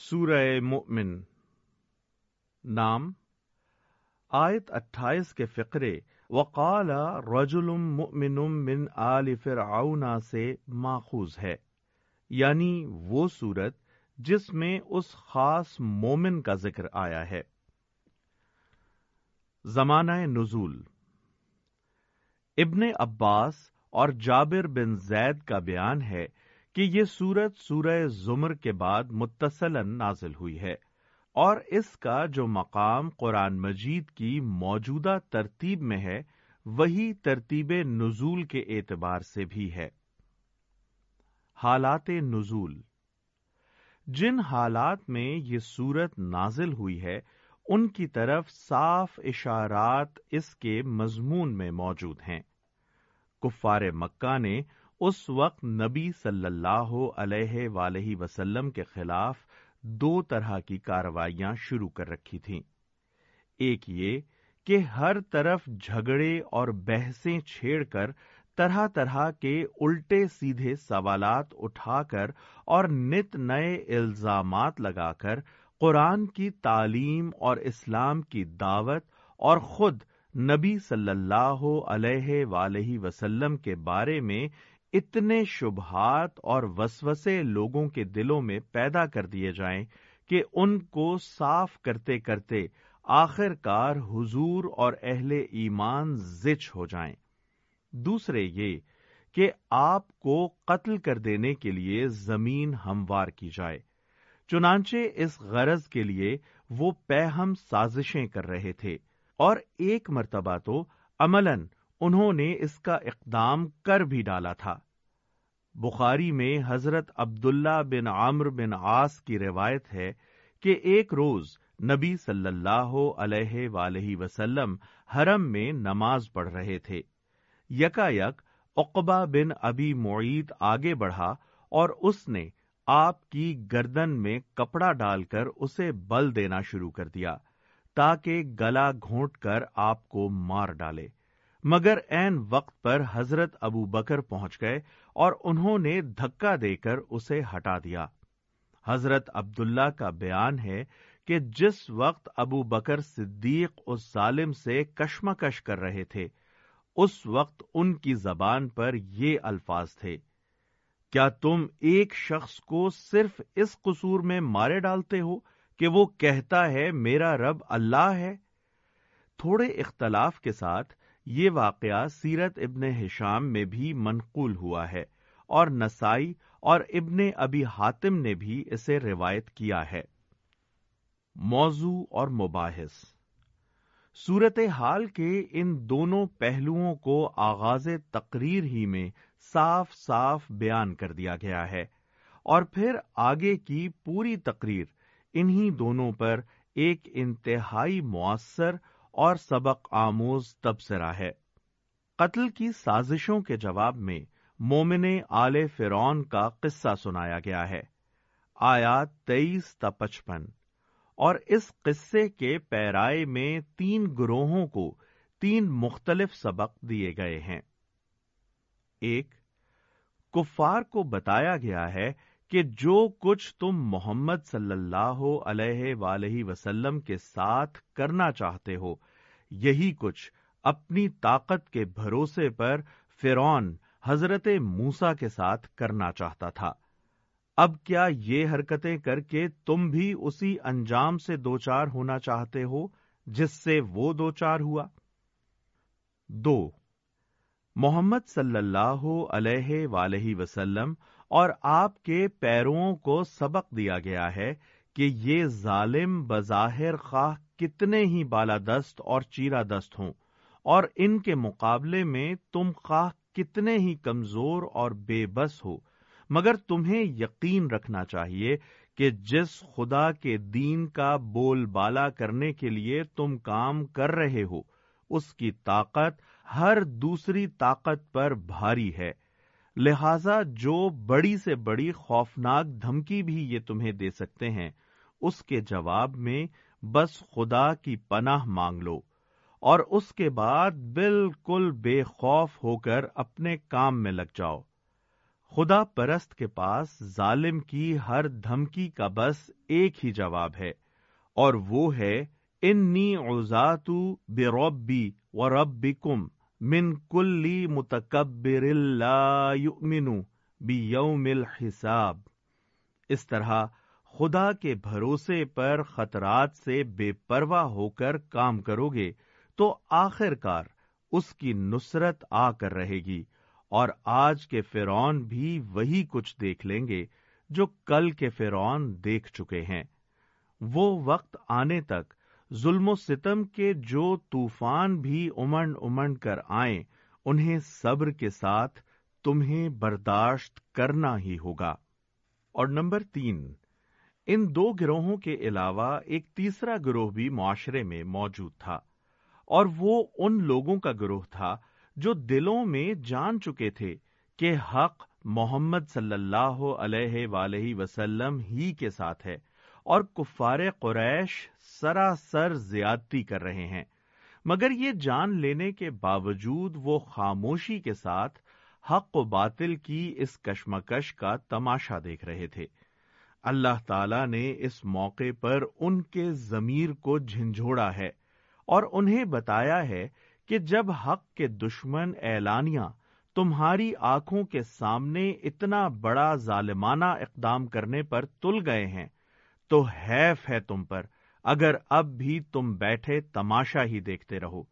سورہ مؤمن نام آیت اٹھائیس کے فقرے، وقال رجل مؤمن من آل فرعون سے ماخوذ ہے۔ یعنی وہ صورت جس میں اس خاص مومن کا ذکر آیا ہے۔ زمانہ نزول۔ ابن عباس اور جابر بن زید کا بیان ہے کہ یہ سورت سورہ زمر کے بعد متصل نازل ہوئی ہے اور اس کا جو مقام قرآن مجید کی موجودہ ترتیب میں ہے، وہی ترتیب نزول کے اعتبار سے بھی ہے۔ حالات نزول۔ جن حالات میں یہ سورت نازل ہوئی ہے، ان کی طرف صاف اشارات اس کے مضمون میں موجود ہیں۔ کفار مکہ نے اس وقت نبی صلی اللہ علیہ ولیہ وسلم کے خلاف دو طرح کی کاروائیاں شروع کر رکھی تھیں۔ ایک یہ کہ ہر طرف جھگڑے اور بحثیں چھیڑ کر طرح طرح کے الٹے سیدھے سوالات اٹھا کر اور نت نئے الزامات لگا کر قرآن کی تعلیم اور اسلام کی دعوت اور خود نبی صلی اللہ علیہ ولیہ وسلم کے بارے میں اتنے شبہات اور وسوسے لوگوں کے دلوں میں پیدا کر دیے جائیں کہ ان کو صاف کرتے کرتے آخر کار حضور اور اہل ایمان زچ ہو جائیں۔ دوسرے یہ کہ آپ کو قتل کر دینے کے لیے زمین ہموار کی جائے۔ چنانچہ اس غرض کے لیے وہ پہم سازشیں کر رہے تھے۔ اور ایک مرتبہ تو عملاً انہوں نے اس کا اقدام کر بھی ڈالا تھا۔ بخاری میں حضرت عبداللہ بن عامر بن آس کی روایت ہے کہ ایک روز نبی صلی اللہ علیہ ولیہ وسلم حرم میں نماز پڑھ رہے تھے۔ یکا یک اقبا بن ابی معید آگے بڑھا اور اس نے آپ کی گردن میں کپڑا ڈال کر اسے بل دینا شروع کر دیا تاکہ گلا گھونٹ کر آپ کو مار ڈالے۔ مگر این وقت پر حضرت ابو بکر پہنچ گئے اور انہوں نے دھکا دے کر اسے ہٹا دیا۔ حضرت عبداللہ کا بیان ہے کہ جس وقت ابو بکر صدیق اس ظالم سے کشمکش کر رہے تھے، اس وقت ان کی زبان پر یہ الفاظ تھے۔ کیا تم ایک شخص کو صرف اس قصور میں مارے ڈالتے ہو کہ وہ کہتا ہے میرا رب اللہ ہے؟ تھوڑے اختلاف کے ساتھ یہ واقعہ سیرت ابن ہشام میں بھی منقول ہوا ہے اور نسائی اور ابن ابی حاتم نے بھی اسے روایت کیا ہے۔ موضوع اور مباحث۔ صورت حال کے ان دونوں پہلوؤں کو آغاز تقریر ہی میں صاف صاف بیان کر دیا گیا ہے اور پھر آگے کی پوری تقریر انہی دونوں پر ایک انتہائی مؤثر اور سبق آموز تبصرہ ہے۔ قتل کی سازشوں کے جواب میں مومن آل فرون کا قصہ سنایا گیا ہے۔ آیات تیئیس تا پچپن۔ اور اس قصے کے پیرائے میں تین گروہوں کو تین مختلف سبق دیے گئے ہیں۔ ایک، کفار کو بتایا گیا ہے کہ جو کچھ تم محمد صلی اللہ علیہ ولیہ وسلم کے ساتھ کرنا چاہتے ہو یہی کچھ اپنی طاقت کے بھروسے پر فرون حضرت موسا کے ساتھ کرنا چاہتا تھا۔ اب کیا یہ حرکتیں کر کے تم بھی اسی انجام سے دوچار ہونا چاہتے ہو جس سے وہ دوچار ہوا؟ دو، محمد صلی اللہ علیہ ولیہ وسلم اور آپ کے پیروں کو سبق دیا گیا ہے کہ یہ ظالم بظاہر خواہ کتنے ہی بالادست اور چیرا دست ہوں، اور ان کے مقابلے میں تم خواہ کتنے ہی کمزور اور بے بس ہو، مگر تمہیں یقین رکھنا چاہیے کہ جس خدا کے دین کا بول بالا کرنے کے لیے تم کام کر رہے ہو، اس کی طاقت ہر دوسری طاقت پر بھاری ہے۔ لہذا جو بڑی سے بڑی خوفناک دھمکی بھی یہ تمہیں دے سکتے ہیں، اس کے جواب میں بس خدا کی پناہ مانگ لو اور اس کے بعد بالکل بے خوف ہو کر اپنے کام میں لگ جاؤ۔ خدا پرست کے پاس ظالم کی ہر دھمکی کا بس ایک ہی جواب ہے اور وہ ہے، انی اوزات بے ربی و رب کم من کلی متکبر یؤمن بیوم الحساب۔ اس طرح خدا کے بھروسے پر خطرات سے بے پرواہ ہو کر کام کرو گے تو آخر کار اس کی نصرت آ کر رہے گی اور آج کے فرعون بھی وہی کچھ دیکھ لیں گے جو کل کے فرعون دیکھ چکے ہیں۔ وہ وقت آنے تک ظلم و ستم کے جو طوفان بھی امنڈ امنڈ کر آئیں، انہیں صبر کے ساتھ تمہیں برداشت کرنا ہی ہوگا۔ اور نمبر تین ان دو گروہوں کے علاوہ ایک تیسرا گروہ بھی معاشرے میں موجود تھا، اور وہ ان لوگوں کا گروہ تھا جو دلوں میں جان چکے تھے کہ حق محمد صلی اللہ علیہ ولیہ وسلم ہی کے ساتھ ہے اور کفار قریش سراسر زیادتی کر رہے ہیں۔ مگر یہ جان لینے کے باوجود وہ خاموشی کے ساتھ حق و باطل کی اس کشمکش کا تماشا دیکھ رہے تھے۔ اللہ تعالی نے اس موقع پر ان کے ضمیر کو جھنجھوڑا ہے اور انہیں بتایا ہے کہ جب حق کے دشمن اعلانیہ تمہاری آنکھوں کے سامنے اتنا بڑا ظالمانہ اقدام کرنے پر تل گئے ہیں، تو حیف ہے تم پر، اگر اب بھی تم بیٹھے تماشا ہی دیکھتے رہو۔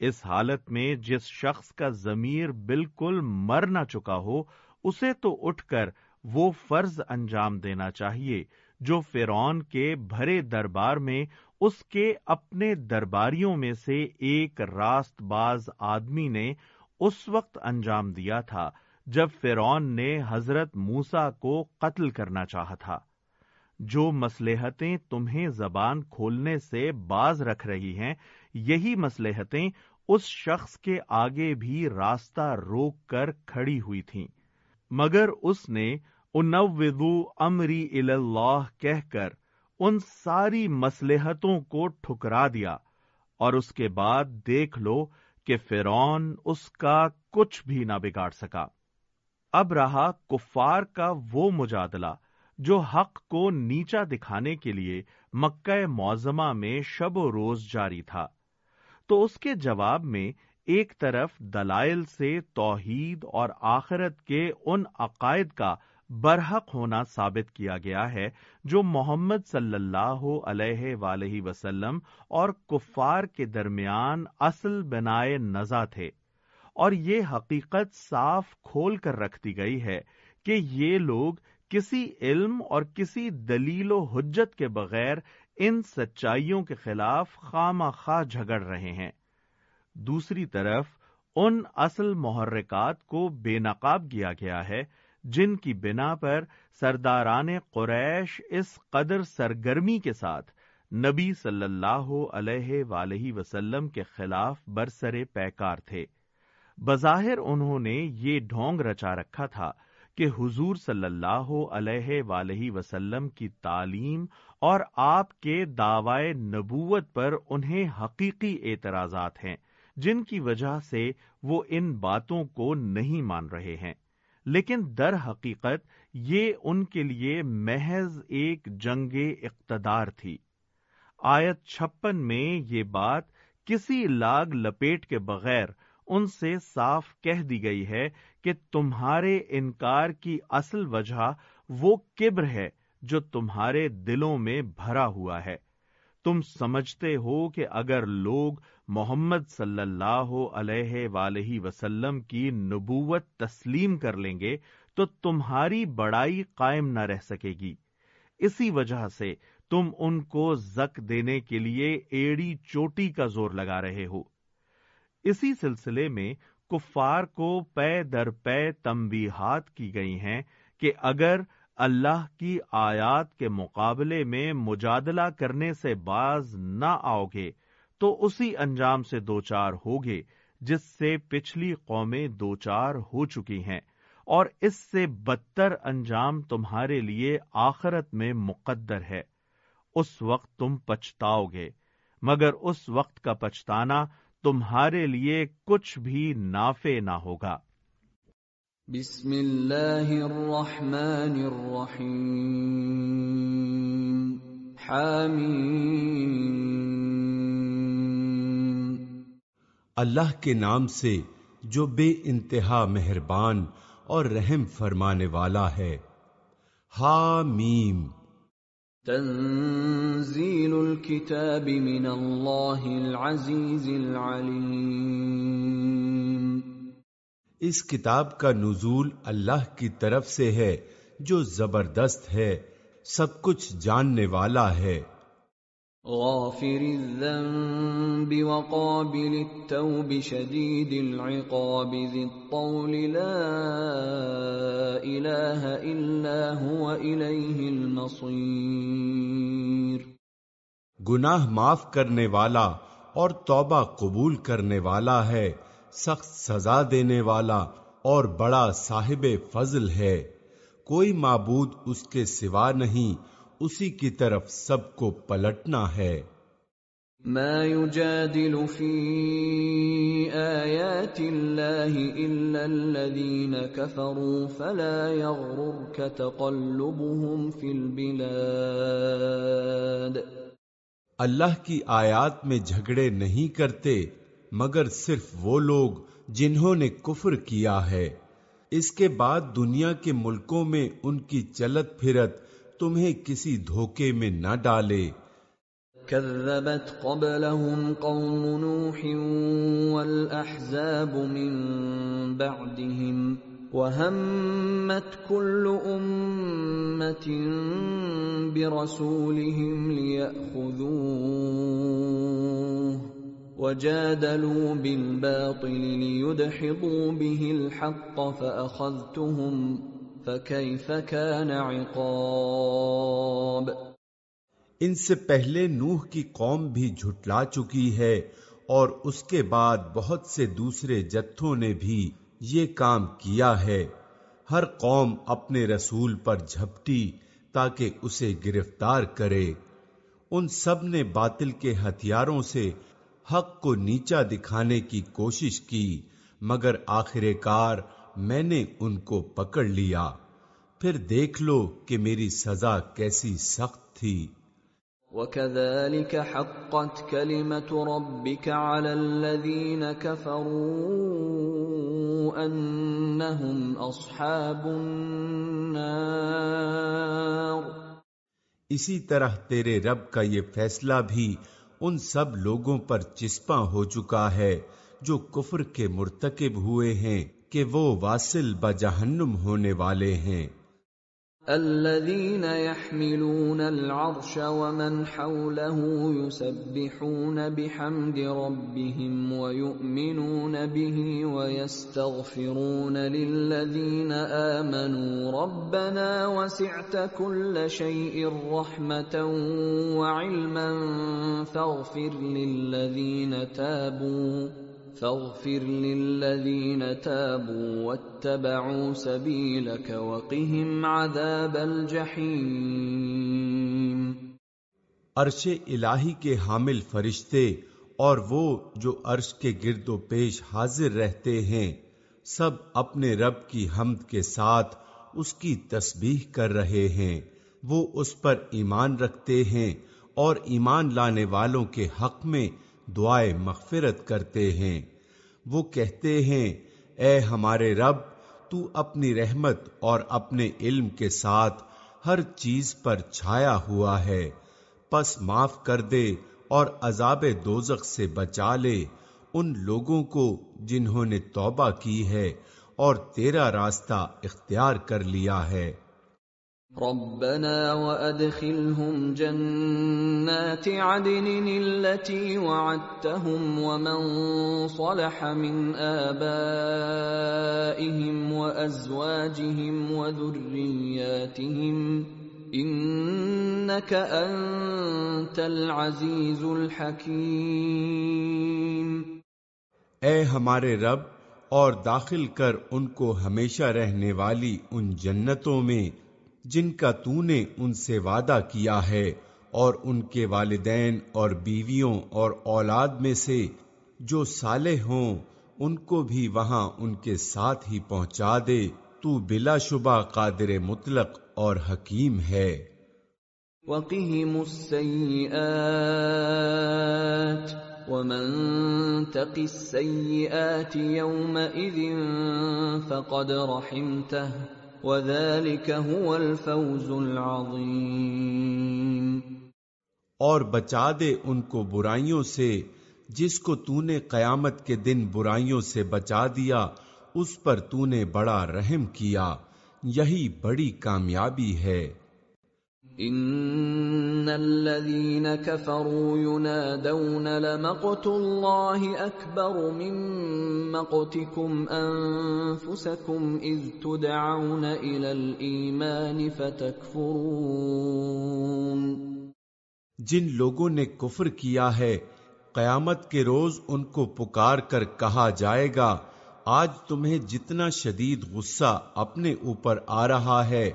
اس حالت میں جس شخص کا ضمیر بالکل مر نہ چکا ہو، اسے تو اٹھ کر وہ فرض انجام دینا چاہیے جو فرون کے بھرے دربار میں، اس کے اپنے درباریوں میں سے ایک راست باز آدمی نے اس وقت انجام دیا تھا جب فرون نے حضرت موسا کو قتل کرنا چاہا تھا۔ جو مسلحتیں تمہیں زبان کھولنے سے باز رکھ رہی ہیں، یہی مسلحتیں اس شخص کے آگے بھی راستہ روک کر کھڑی ہوئی تھیں۔ مگر اس نے انودو امری اللہ کہہ کر ان ساری مسلحتوں کو ٹھکرا دیا اور اس کے بعد دیکھ لو کہ فرون اس کا کچھ بھی نہ بگاڑ سکا۔ اب رہا کفار کا وہ مجادلہ جو حق کو نیچا دکھانے کے لیے مکہ معظمہ میں شب و روز جاری تھا۔ تو اس کے جواب میں ایک طرف دلائل سے توحید اور آخرت کے ان عقائد کا برحق ہونا ثابت کیا گیا ہے جو محمد صلی اللہ علیہ ولیہ وسلم اور کفار کے درمیان اصل بنائے نزا تھے۔ اور یہ حقیقت صاف کھول کر رکھ دی گئی ہے کہ یہ لوگ کسی علم اور کسی دلیل و حجت کے بغیر ان سچائیوں کے خلاف خام خواہ جھگڑ رہے ہیں۔ دوسری طرف، ان اصل محرکات کو بے نقاب کیا گیا ہے جن کی بنا پر سرداران قریش اس قدر سرگرمی کے ساتھ نبی صلی اللہ علیہ ولیہ وسلم کے خلاف برسرے پیکار تھے۔ بظاہر انہوں نے یہ ڈھونگ رچا رکھا تھا کہ حضور صلی اللہ علیہ ولیہ وسلم کی تعلیم اور آپ کے دعوی نبوت پر انہیں حقیقی اعتراضات ہیں، جن کی وجہ سے وہ ان باتوں کو نہیں مان رہے ہیں۔ لیکن در حقیقت یہ ان کے لیے محض ایک جنگ اقتدار تھی۔ آیت چھپن میں یہ بات کسی لاگ لپیٹ کے بغیر ان سے صاف کہہ دی گئی ہے کہ تمہارے انکار کی اصل وجہ وہ کبر ہے جو تمہارے دلوں میں بھرا ہوا ہے۔ تم سمجھتے ہو کہ اگر لوگ محمد صلی اللہ علیہ ولیہ وسلم کی نبوت تسلیم کر لیں گے تو تمہاری بڑائی قائم نہ رہ سکے گی۔ اسی وجہ سے تم ان کو زک دینے کے لیے ایڑی چوٹی کا زور لگا رہے ہو۔ اسی سلسلے میں کفار کو پے در پے تمبیحات کی گئی ہیں کہ اگر اللہ کی آیات کے مقابلے میں مجادلہ کرنے سے باز نہ آؤ گے تو اسی انجام سے دوچار ہوگے، جس سے پچھلی قومیں دوچار ہو چکی ہیں، اور اس سے بدتر انجام تمہارے لیے آخرت میں مقدر ہے۔ اس وقت تم پچھتاؤ گے، مگر اس وقت کا پچھتانا تمہارے لیے کچھ بھی نافع نہ ہوگا۔ بسم اللہ الرحمن الرحیم۔ حامیم۔ اللہ کے نام سے جو بے انتہا مہربان اور رحم فرمانے والا ہے۔ حامیم۔ تنزیل الكتاب من اللہ العزیز العلیم۔ اس کتاب کا نزول اللہ کی طرف سے ہے جو زبردست ہے سب کچھ جاننے والا ہے۔ غافر الذنب وقابل التوب شدید العقاب ذی الطول لا الہ الا هو الیہ المصیر گناہ معاف کرنے والا اور توبہ قبول کرنے والا ہے، سخت سزا دینے والا اور بڑا صاحب فضل ہے۔ کوئی معبود اس کے سوا نہیں اسی کی طرف سب کو پلٹنا ہے۔ ما يجادل في آيات الله إلا الذين كفروا فلا يغررك تقلبهم في البلاد۔ اللہ کی آیات میں جھگڑے نہیں کرتے مگر صرف وہ لوگ جنہوں نے کفر کیا ہے۔ اس کے بعد دنیا کے ملکوں میں ان کی چلت پھرت تمہیں کسی دھوکے میں نہ ڈالے۔ كذبت قبلهم قوم نوح والأحزاب من بعدهم وهمت كل أمة برسولهم ليأخذوه وجادلوا بالباطل ليدحضوا به الحق فأخذتهم فكيف كان عقاب ان سے پہلے نوح کی قوم بھی جھٹلا چکی ہے اور اس کے بعد بہت سے دوسرے جتھوں نے بھی یہ کام کیا ہے۔ ہر قوم اپنے رسول پر جھپٹی تاکہ اسے گرفتار کرے۔ ان سب نے باطل کے ہتھیاروں سے حق کو نیچا دکھانے کی کوشش کی، مگر آخر کار میں نے ان کو پکڑ لیا۔ پھر دیکھ لو کہ میری سزا کیسی سخت تھی۔ وكذلك حقت كلمة ربك على الذين كفروا أنهم أصحاب النار۔ اسی طرح تیرے رب کا یہ فیصلہ بھی ان سب لوگوں پر چسپاں ہو چکا ہے جو کفر کے مرتکب ہوئے ہیں۔ کہ وہ واصل بجہنم ہونے والے ہیں۔ الذين يحملون العرش ومن حوله يسبحون بحمد ربهم ويؤمنون به ويستغفرون للذين آمنوا ربنا وسعت كل شيء رحمة وعلما فاغفر للذين تابوا۔ فاغفر للذين تابوا واتبعوا سبيلك وقهم عذاب الجحيم عرش الہی کے حامل فرشتے اور وہ جو عرش کے گرد و پیش حاضر رہتے ہیں، سب اپنے رب کی حمد کے ساتھ اس کی تسبیح کر رہے ہیں۔ وہ اس پر ایمان رکھتے ہیں اور ایمان لانے والوں کے حق میں دعائے مغفرت کرتے ہیں۔ وہ کہتے ہیں، اے ہمارے رب، تو اپنی رحمت اور اپنے علم کے ساتھ ہر چیز پر چھایا ہوا ہے۔ پس معاف کر دے اور عذاب دوزخ سے بچا لے ان لوگوں کو جنہوں نے توبہ کی ہے اور تیرا راستہ اختیار کر لیا ہے۔ ربنا وادخلهم جنات عدن التي وعدتهم ومن صلح من آبائهم وأزواجهم وذرياتهم إنك أنت العزيز الحكيم اے ہمارے رب اور داخل کر ان کو ہمیشہ رہنے والی ان جنتوں میں جن کا تو نے ان سے وعدہ کیا ہے، اور ان کے والدین اور بیویوں اور اولاد میں سے جو صالح ہوں، ان کو بھی وہاں ان کے ساتھ ہی پہنچا دے۔ تو بلا شبہ قادر مطلق اور حکیم ہے۔ وقهم السيئات ومن تق السيئات يومئذ فقد رحمته وَذَلِكَ هُوَ الْفَوْزُ الْعَظِيمُ۔ اور بچا دے ان کو برائیوں سے، جس کو تو نے قیامت کے دن برائیوں سے بچا دیا، اس پر تو نے بڑا رحم کیا، یہی بڑی کامیابی ہے۔ ان الذين كفروا ينادون لمقت الله اكبر من مقتكم انفسكم اذ تدعون الى الايمان فتكفرون جن لوگوں نے کفر کیا ہے، قیامت کے روز ان کو پکار کر کہا جائے گا، آج تمہیں جتنا شدید غصہ اپنے اوپر آ رہا ہے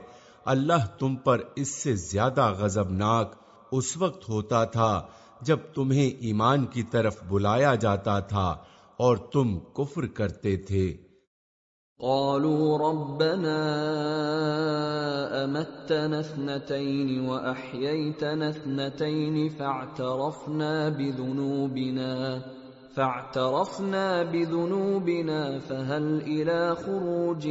اللہ تم پر اس سے زیادہ غضبناک اس وقت ہوتا تھا جب تمہیں ایمان کی طرف بلایا جاتا تھا اور تم کفر کرتے تھے۔ قالوا ربنا امتنا اثنتين واحييتنا اثنتين فاعترفنا بذنوبنا فاعترفنا بذنوبنا فهل الى خروج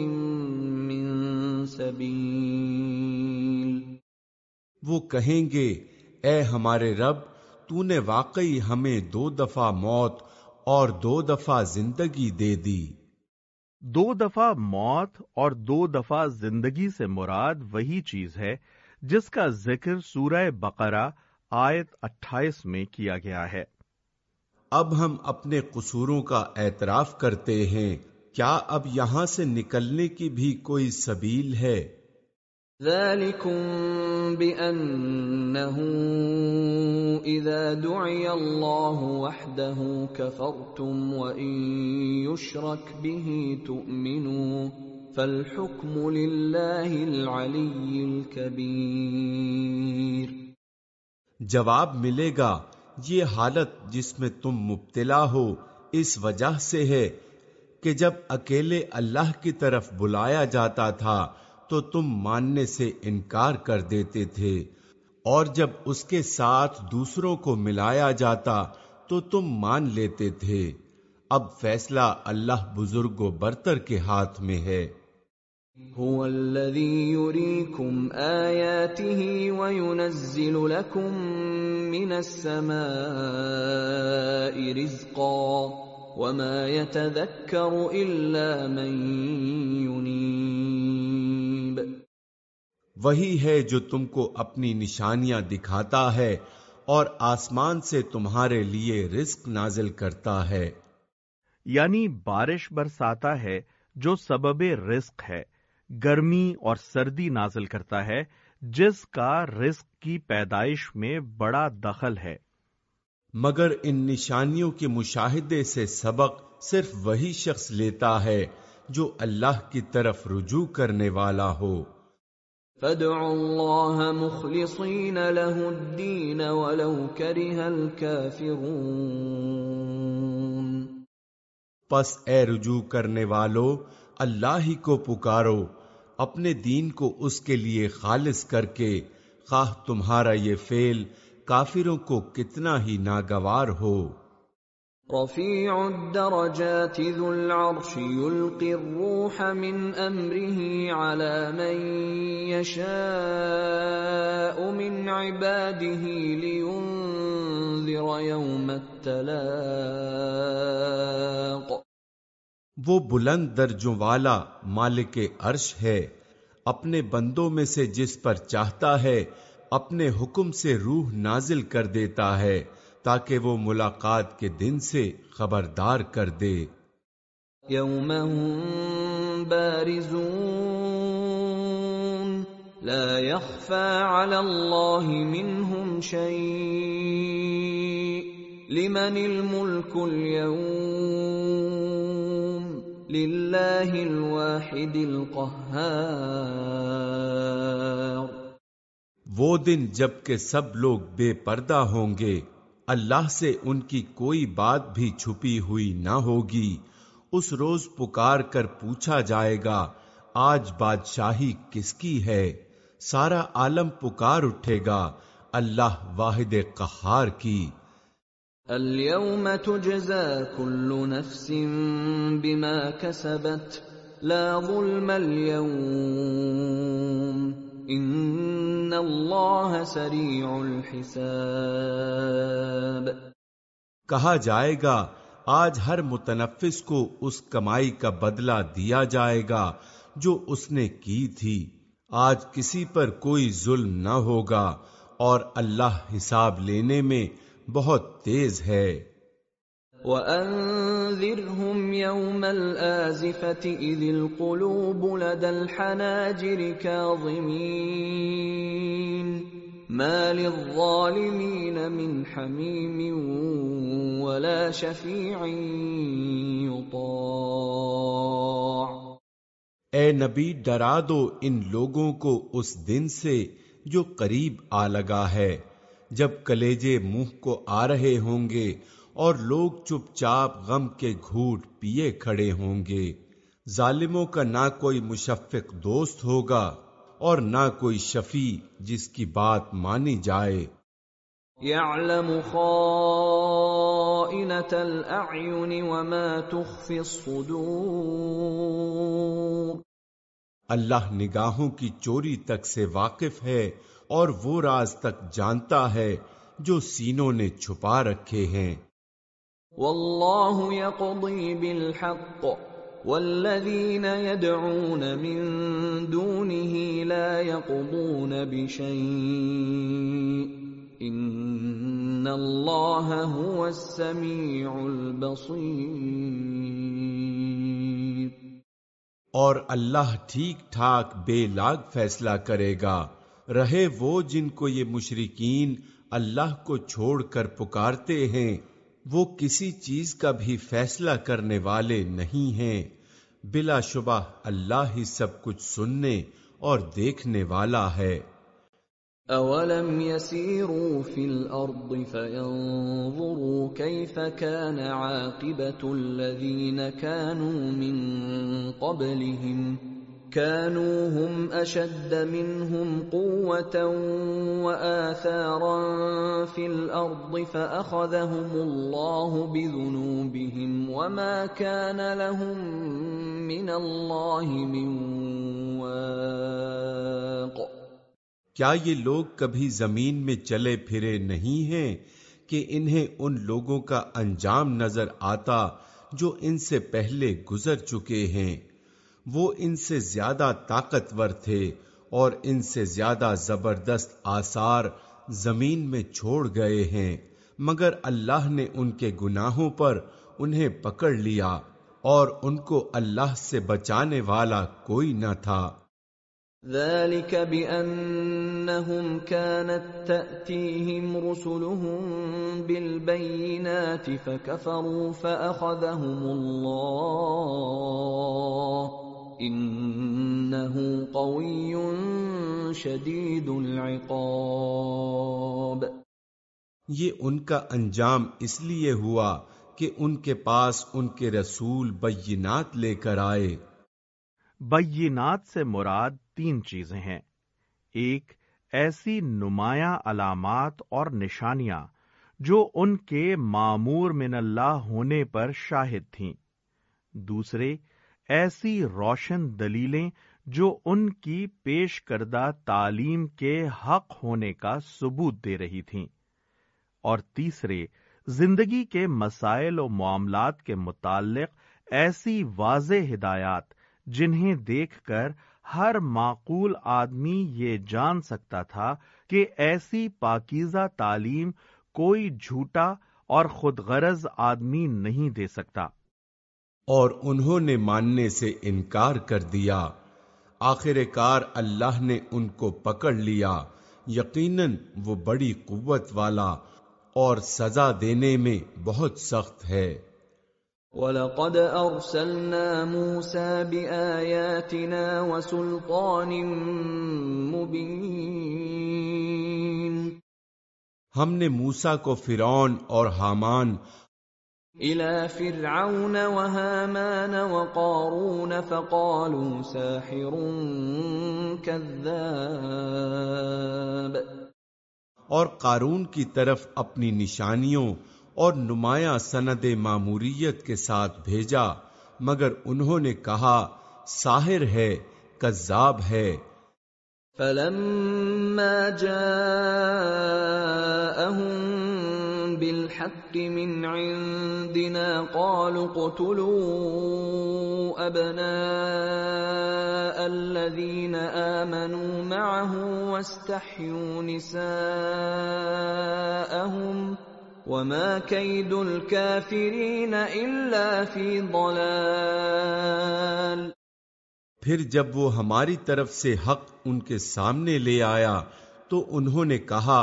من سبيل؟ وہ کہیں گے اے ہمارے رب تو نے واقعی ہمیں دو دفعہ موت اور دو دفعہ زندگی دے دی۔ دو دفعہ موت اور دو دفعہ زندگی سے مراد وہی چیز ہے جس کا ذکر سورہ بقرہ آیت اٹھائیس میں کیا گیا ہے۔ اب ہم اپنے قصوروں کا اعتراف کرتے ہیں کیا اب یہاں سے نکلنے کی بھی کوئی سبیل ہے؟ ذلكم بأنه إذا دعي الله وحده كفرتم وإن يشرك به تؤمنوا فالحكم لله العلي الكبير۔ جواب ملے گا یہ حالت جس میں تم مبتلا ہو اس وجہ سے ہے کہ جب اکیلے اللہ کی طرف بلایا جاتا تھا تو تم ماننے سے انکار کر دیتے تھے اور جب اس کے ساتھ دوسروں کو ملایا جاتا تو تم مان لیتے تھے۔ اب فیصلہ اللہ بزرگ و برتر کے ہاتھ میں ہے۔ هو الذي يريكم آياته وينزل لكم من السماء رزقا وما يتذكر إلا من ينيب. وہی ہے جو تم کو اپنی نشانیاں دکھاتا ہے اور آسمان سے تمہارے لیے رزق نازل کرتا ہے۔ یعنی بارش برساتا ہے جو سبب رزق ہے۔ گرمی اور سردی نازل کرتا ہے جس کا رزق کی پیدائش میں بڑا دخل ہے۔ مگر ان نشانیوں کے مشاہدے سے سبق صرف وہی شخص لیتا ہے جو اللہ کی طرف رجوع کرنے والا ہو۔ فادعوا الله مخلصين له الدين ولو كره الكافرون۔ پس اے رجوع کرنے والو اللہ ہی کو پکارو۔ اپنے دین کو اس کے لیے خالص کر کے، خواہ تمہارا یہ فعل کافروں کو کتنا ہی ناگوار ہو۔ رفيع الدرجات ذو العرش يلقي الروح من امره على من يشاء من عباده لينذر يوم التلاق وہ بلند درجوں والا مالک عرش ہے، اپنے بندوں میں سے جس پر چاہتا ہے، اپنے حکم سے روح نازل کر دیتا ہے، تاکہ وہ ملاقات کے دن سے خبردار کر دے۔ يوم هم بارزون، لا يخفى على الله منهم شيء لمن الملك اليوم لله الواحد القهار وہ دن جبکہ سب لوگ بے پردہ ہوں گے، اللہ سے ان کی کوئی بات بھی چھپی ہوئی نہ ہوگی۔ اس روز پکار کر پوچھا جائے گا، آج بادشاہی کس کی ہے؟ سارا عالم پکار اٹھے گا، اللہ واحد قہار کی۔ اليوم تجزى كل نفس بما كسبت لا ظلم اليوم ان الله سريع الحساب کہا جائے گا، آج ہر متنفس کو اس کمائی کا بدلہ دیا جائے گا جو اس نے کی تھی۔ آج کسی پر کوئی ظلم نہ ہوگا اور اللہ حساب لینے میں بہت تیز ہے۔ وَأَنذِرْهُمْ يَوْمَ الْآزِفَةِ إِذِ الْقُلُوبُ لَدَى الْحَنَاجِرِ كَاظِمِينَ مَا لِلظَّالِمِينَ مِنْ حَمِيمٍ وَلَا شَفِيعٍ يُطَاعٍ اے نبی ڈرا دو ان لوگوں کو اس دن سے جو قریب آ لگا ہے۔ جب کلیجے منہ کو آ رہے ہوں گے اور لوگ چپ چاپ غم کے گھوٹ پیے کھڑے ہوں گے ظالموں کا نہ کوئی مشفق دوست ہوگا اور نہ کوئی شفیع جس کی بات مانی جائے۔ يَعْلَمُ خَائِنَةَ الْأَعْيُنِ وَمَا تُخْفِي الصُّدُورُ۔ اللہ نگاہوں کی چوری تک سے واقف ہے اور وہ راز تک جانتا ہے جو سینوں نے چھپا رکھے ہیں۔ واللہ يقضي بالحق والذین يدعون من دونه لا يقضون بشيء ان اللہ هو السمیع البصیر اور اللہ ٹھیک ٹھاک بے لاگ فیصلہ کرے گا۔ رہے وہ جن کو یہ مشرقین اللہ کو چھوڑ کر پکارتے ہیں، وہ کسی چیز کا بھی فیصلہ کرنے والے نہیں ہیں۔ بلا شبہ اللہ ہی سب کچھ سننے اور دیکھنے والا ہے۔ اولم يسيروا في الارض فينظروا كيف كان عاقبه الذين كانوا من قبلهم كانوا هم اشد منهم قوه واثارا في الارض فاخذهم الله بذنوبهم وما كان لهم من الله من واق. کیا یہ لوگ کبھی زمین میں چلے پھرے نہیں ہیں کہ انہیں ان لوگوں کا انجام نظر آتا جو ان سے پہلے گزر چکے ہیں؟ وہ ان سے زیادہ طاقتور تھے اور ان سے زیادہ زبردست آثار زمین میں چھوڑ گئے ہیں، مگر اللہ نے ان کے گناہوں پر انہیں پکڑ لیا اور ان کو اللہ سے بچانے والا کوئی نہ تھا۔ ذلك بأنهم كانت تأتيهم رسلهم بالبينات فكفروا فأخذهم الله. إنه قوي شديد العقاب۔ یہ ان کا انجام اس لیے ہوا کہ ان کے پاس ان کے رسول بینات لے کر آئے۔ بینات سے مراد تین چیزیں ہیں۔ ایک ایسی نمایاں علامات اور نشانیاں جو ان کے معمور من اللہ ہونے پر شاہد تھیں۔ دوسرے ایسی روشن دلیلیں جو ان کی پیش کردہ تعلیم کے حق ہونے کا ثبوت دے رہی تھیں۔ اور تیسرے، زندگی کے مسائل و معاملات کے متعلق ایسی واضح ہدایات جنہیں دیکھ کر ہر معقول آدمی یہ جان سکتا تھا کہ ایسی پاکیزہ تعلیم کوئی جھوٹا اور خود غرض آدمی نہیں دے سکتا۔ اور انہوں نے ماننے سے انکار کر دیا۔ آخر کار اللہ نے ان کو پکڑ لیا۔ یقیناً وہ بڑی قوت والا اور سزا دینے میں بہت سخت ہے۔ وَلَقَدْ أَرْسَلْنَا مُوسَى بِآيَاتِنَا وَسُلْطَانٍ مُبِينٍ۔ ہم نے موسا کو فرعون اور حامان إلى فرعون وهامان وقارون فقالوا ساحر كذاب. اور قارون کی طرف اپنی نشانیوں اور نمایاں سند معموریت کے ساتھ بھیجا مگر انہوں نے کہا ساحر ہے کذاب ہے۔ فلما جاءهم بالحق من عندنا قالوا اقتلوا ابناء الذين امنوا معه واستحيوا نساءهم وما كيد الكافرين الا في ضلال پھر جب وہ ہماری طرف سے حق ان کے سامنے لے آیا تو انہوں نے کہا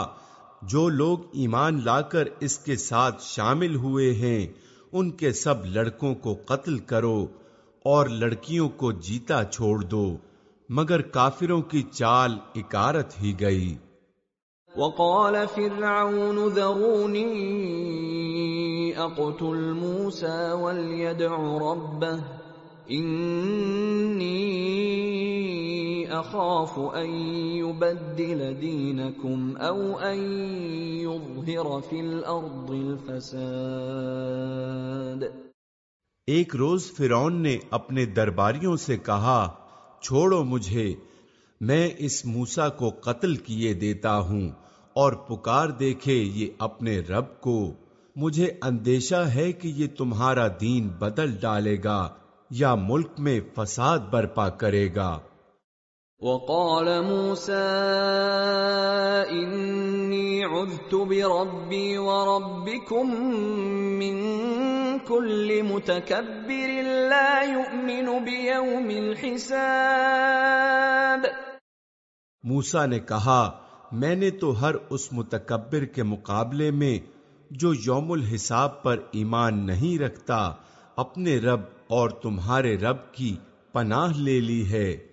جو لوگ ایمان لا کر اس کے ساتھ شامل ہوئے ہیں، ان کے سب لڑکوں کو قتل کرو اور لڑکیوں کو جیتا چھوڑ دو، مگر کافروں کی چال اکارت ہی گئی۔ وقال فرعون ذروني اقتل موسى وليدع ربه انی اخاف ان يبدل دینکم او ان يظهر في الارض الفساد. ایک روز فرعون نے اپنے درباریوں سے کہا، چھوڑو مجھے، میں اس موسا کو قتل کیے دیتا ہوں اور پکار دیکھے یہ اپنے رب کو۔ مجھے اندیشہ ہے کہ یہ تمہارا دین بدل ڈالے گا یا ملک میں فساد برپا کرے گا۔ وقال موسى إني عذت بربي وربكم من كل متكبر لا يؤمن بيوم الحساب۔ موسا نے کہا، میں نے تو ہر اس متکبر کے مقابلے میں جو یوم الحساب پر ایمان نہیں رکھتا، اپنے رب اور تمہارے رب کی پناہ لے لی ہے۔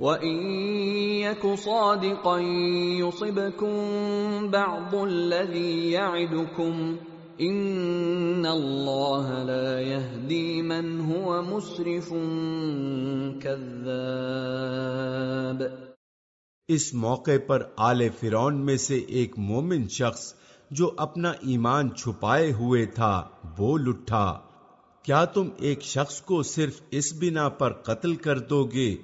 وَإِن يَكُ صَادِقًا يُصِبْكُم بَعْضُ الَّذِي يَعِدُكُمْ إِنَّ اللَّهَ لَا يَهْدِي مَنْ هُوَ مُسْرِفٌ كَذَّابٌ اس موقع پر آل فرعون میں سے ایک مومن شخص جو اپنا ایمان چھپائے ہوئے تھا بول اٹھا کیا تم ایک شخص کو صرف اس بنا پر قتل کر دو گے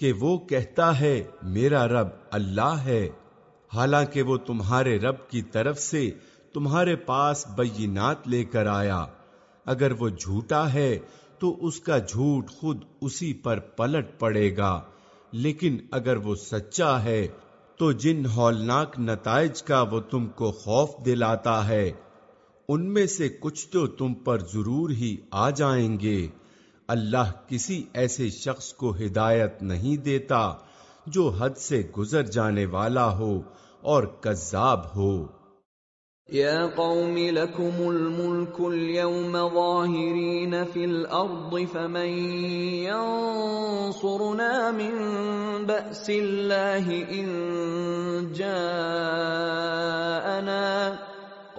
کہ وہ کہتا ہے، میرا رب اللہ ہے۔ حالانکہ وہ تمہارے رب کی طرف سے تمہارے پاس بینات لے کر آیا۔ اگر وہ جھوٹا ہے، تو اس کا جھوٹ خود اسی پر پلٹ پڑے گا۔ لیکن اگر وہ سچا ہے، تو جن ہولناک نتائج کا وہ تم کو خوف دلاتا ہے۔ ان میں سے کچھ تو تم پر ضرور ہی آ جائیں گے۔ اللہ کسی ایسے شخص کو ہدایت نہیں دیتا جو حد سے گزر جانے والا ہو اور کذاب ہو۔ يا قوم لكم الملك اليوم ظاهرين في الارض فمن ينصرنا من باس الله ان جاءنا۔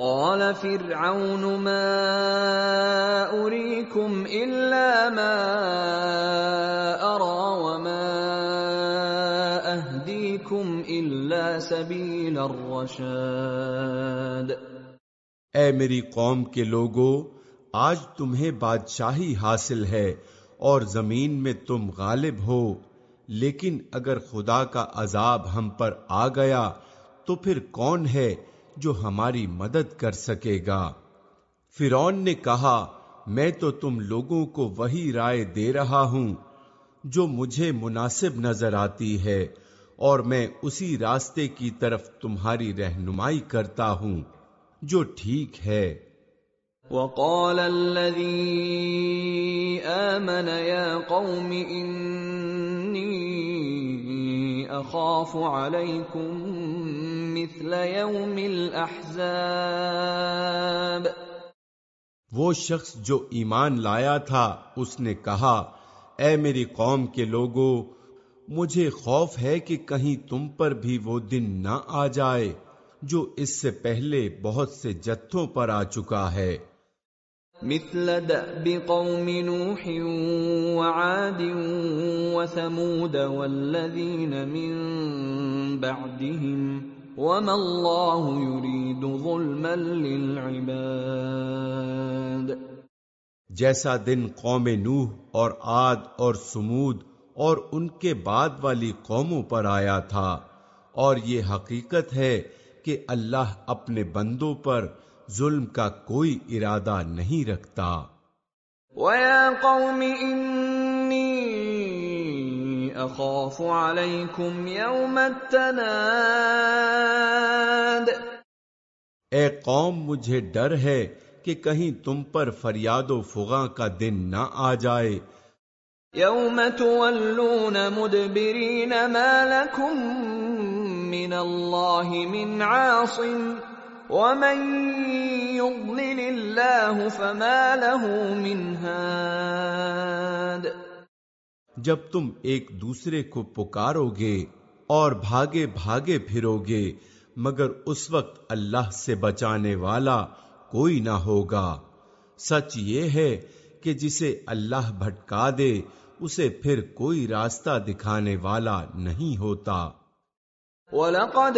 قال فرعون ما اريكم الا ما ارى وما سبیل الرشاد۔ اے میری قوم کے لوگوں آج تمہیں بادشاہی حاصل ہے اور زمین میں تم غالب ہو۔ لیکن اگر خدا کا عذاب ہم پر آ گیا، تو پھر کون ہے جو ہماری مدد کر سکے گا۔ فرون نے کہا، میں تو تم لوگوں کو وہی رائے دے رہا ہوں جو مجھے مناسب نظر آتی ہے، اور میں اسی راستے کی طرف تمہاری رہنمائی کرتا ہوں، جو ٹھیک ہے۔ وقال الذي آمن يا قوم إني أخاف عليكم مثل يوم الأحزاب. وہ شخص جو ایمان لایا تھا، اس نے کہا، اے میری قوم کے لوگوں مجھے خوف ہے کہ کہیں تم پر بھی وہ دن نہ آ جائے، جو اس سے پہلے بہت سے جتھوں پر آ چکا ہے۔ مثل دأب قوم نوح وعاد وثمود والذين من بعدهم وما الله يريد ظلما للعباد. جیسا دن قوم نوح اور عاد اور سمود اور ان کے بعد والی قوموں پر آیا تھا، اور یہ حقیقت ہے کہ اللہ اپنے بندوں پر ظلم کا کوئی ارادہ نہیں رکھتا۔ وَيَا قَوْمِ إِنِّي أَخَافُ عَلَيْكُمْ يَوْمَ التَّنَادِ۔ اے قوم مجھے ڈر ہے کہ کہیں تم پر فریاد و فغاں کا دن نہ آ جائے۔ يَوْمَ تُوَلُّونَ مُدْبِرِينَ مَا لَكُمْ مِنَ اللَّهِ مِنْ عَاصِمٍ۔ وَمَنْ يُضْلِلِ اللَّهُ فَمَا لَهُ مِنْ هَادٍ جب تم ایک دوسرے کو پکارو گے اور بھاگے بھاگے پھرو گے مگر اس وقت اللہ سے بچانے والا کوئی نہ ہوگا۔ سچ یہ ہے کہ جسے اللہ بھٹکا دے اسے پھر کوئی راستہ دکھانے والا نہیں ہوتا۔ وَلَقَدْ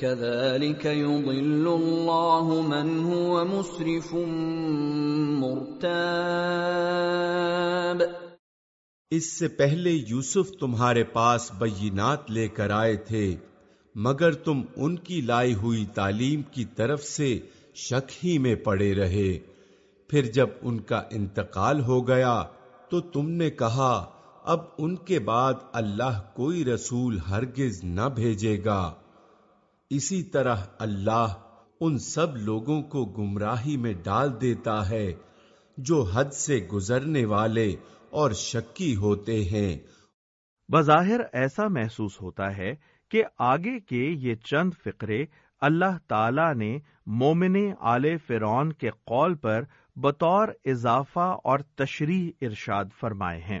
كَذَلِكَ يُضِلُّ اللَّهُ مَنْ هُوَ مُسْرِفٌ مُرْتَابٌ. اس سے پہلے یوسف تمہارے پاس بینات لے کر آئے تھے، مگر تم ان کی لائی ہوئی تعلیم کی طرف سے شک ہی میں پڑے رہے۔ پھر جب ان کا انتقال ہو گیا تو تم نے کہا، اب ان کے بعد اللہ کوئی رسول ہرگز نہ بھیجے گا۔ اسی طرح اللہ ان سب لوگوں کو گمراہی میں ڈال دیتا ہے جو حد سے گزرنے والے اور شکی ہوتے ہیں۔ بظاہر ایسا محسوس ہوتا ہے کہ آگے کے یہ چند فقرے اللہ تعالی نے مومن آل فرون کے قول پر بطور اضافہ اور تشریح ارشاد فرمائے ہیں۔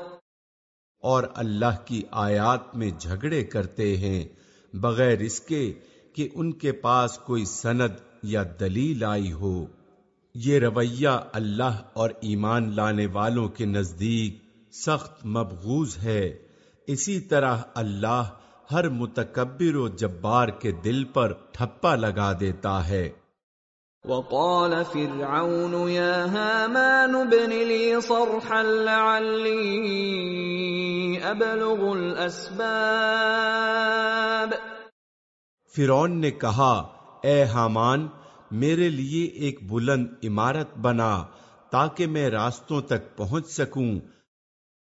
اور اللہ کی آیات میں جھگڑے کرتے ہیں، بغیر اس کے کہ ان کے پاس کوئی سند یا دلیل آئی ہو۔ یہ رویہ اللہ اور ایمان لانے والوں کے نزدیک سخت مبغوز ہے۔ اسی طرح اللہ ہر متکبر و جبار کے دل پر ٹھپا لگا دیتا ہے۔ وقال فرعون يا هامان ابن لي صرحا لعلي ابلغ الاسباب فرعون نے کہا، اے حامان میرے لیے ایک بلند عمارت بنا تاکہ میں راستوں تک پہنچ سکوں۔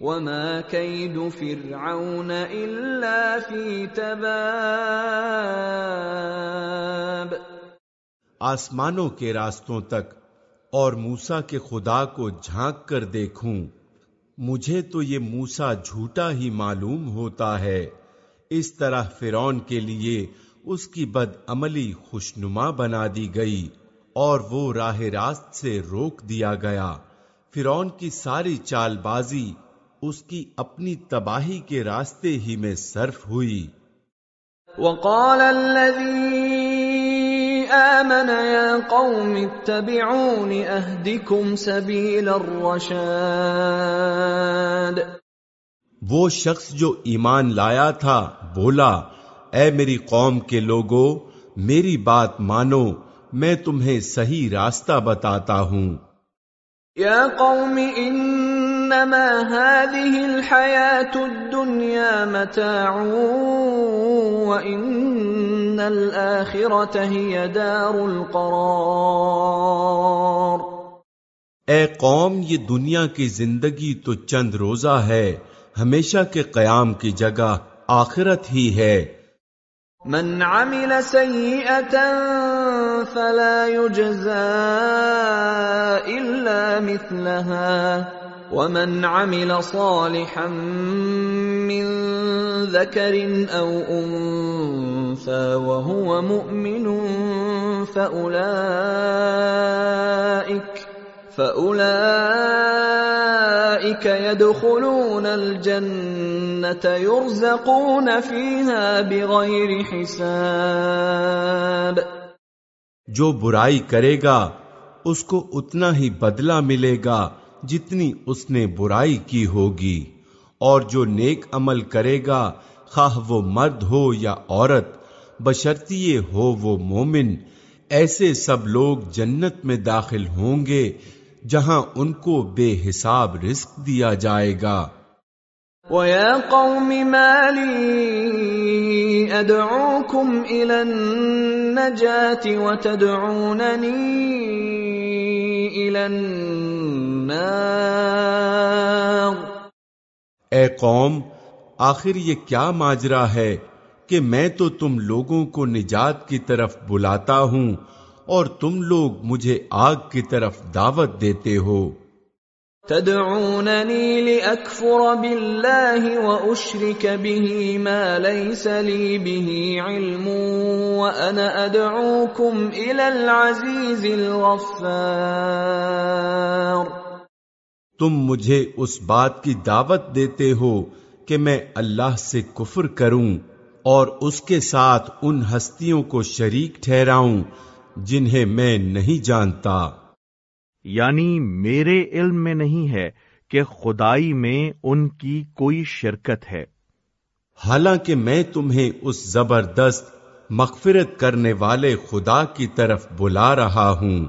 وما كيد فرعون الا في تباب آسمانوں کے راستوں تک اور موسا کے خدا کو جھانک کر دیکھوں۔ مجھے تو یہ موسا جھوٹا ہی معلوم ہوتا ہے۔ اس طرح فرون کے لیے اس کی بد عملی خوشنما بنا دی گئی اور وہ راہ راست سے روک دیا گیا۔ فرون کی ساری چال بازی اس کی اپنی تباہی کے راستے ہی میں صرف ہوئی۔ وقال الذي آمن يا قوم اتبعون اهدكم سبيل الرشاد۔ وہ شخص جو ایمان لایا تھا بولا اے میری قوم کے لوگوں میری بات مانو میں تمہیں صحیح راستہ بتاتا ہوں۔ یا قوم انما هذه الحیات الدنیا متاع وان الاخرة هي دار القرار اے قوم یہ دنیا کی زندگی تو چند روزہ ہے ہمیشہ کے قیام کی جگہ آخرت ہی ہے۔ من عمل سيئه فلا يجزى الا مثلها۔ ومن عمل صالحا من ذكر او انثى وهو مؤمن فاولئك فاولئك يدخلون الجنه يرزقون فيها بغير حساب۔ جو برائی کرے گا، اس کو اتنا ہی بدلہ ملے گا۔ جتنی اس نے برائی کی ہوگی، اور جو نیک عمل کرے گا، خواہ وہ مرد ہو یا عورت بشرطیے ہو وہ مومن، ایسے سب لوگ جنت میں داخل ہوں گے، جہاں ان کو بے حساب رزق دیا جائے گا۔ وَيَا قَوْمِ مَا لِي أَدْعُوكُمْ إِلَى النَّجَاةِ وَتَدْعُونَنِي إِلَى النَّجَاةِ النَّارِ۔ اے قوم آخر یہ کیا ماجرا ہے کہ میں تو تم لوگوں کو نجات کی طرف بلاتا ہوں اور تم لوگ مجھے آگ کی طرف دعوت دیتے ہو۔ تدعونني لأكفر بالله وأشرك به ما ليس لي به علم وأنا أدعوكم إلى العزيز الغفار۔ تم مجھے اس بات کی دعوت دیتے ہو کہ میں اللہ سے کفر کروں اور اس کے ساتھ ان ہستیوں کو شریک ٹھہراؤں جنہیں میں نہیں جانتا۔ یعنی میرے علم میں نہیں ہے کہ خدائی میں ان کی کوئی شرکت ہے۔ حالانکہ میں تمہیں اس زبردست مغفرت کرنے والے خدا کی طرف بلا رہا ہوں۔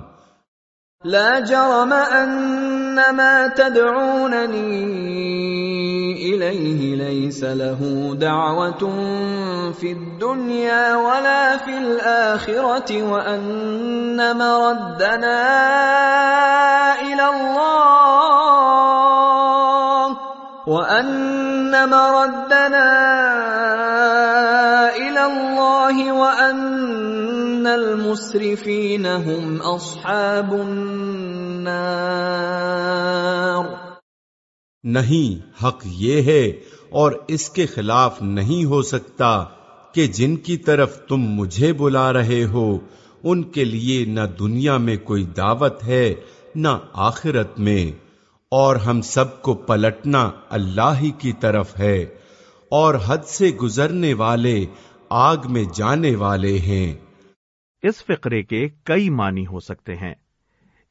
لا جرم ان ما تدعونني اليه ليس له دعوه في الدنيا ولا في الاخره وان مردنا الى الله وان مردنا الى الله وان المسرفين هم اصحاب النار نہیں، حق یہ ہے اور اس کے خلاف نہیں ہو سکتا کہ جن کی طرف تم مجھے بلا رہے ہو، ان کے لیے نہ دنیا میں کوئی دعوت ہے، نہ آخرت میں۔ اور ہم سب کو پلٹنا اللہ ہی کی طرف ہے۔ اور حد سے گزرنے والے، آگ میں جانے والے ہیں۔ اس فقرے کے کئی معنی ہو سکتے ہیں۔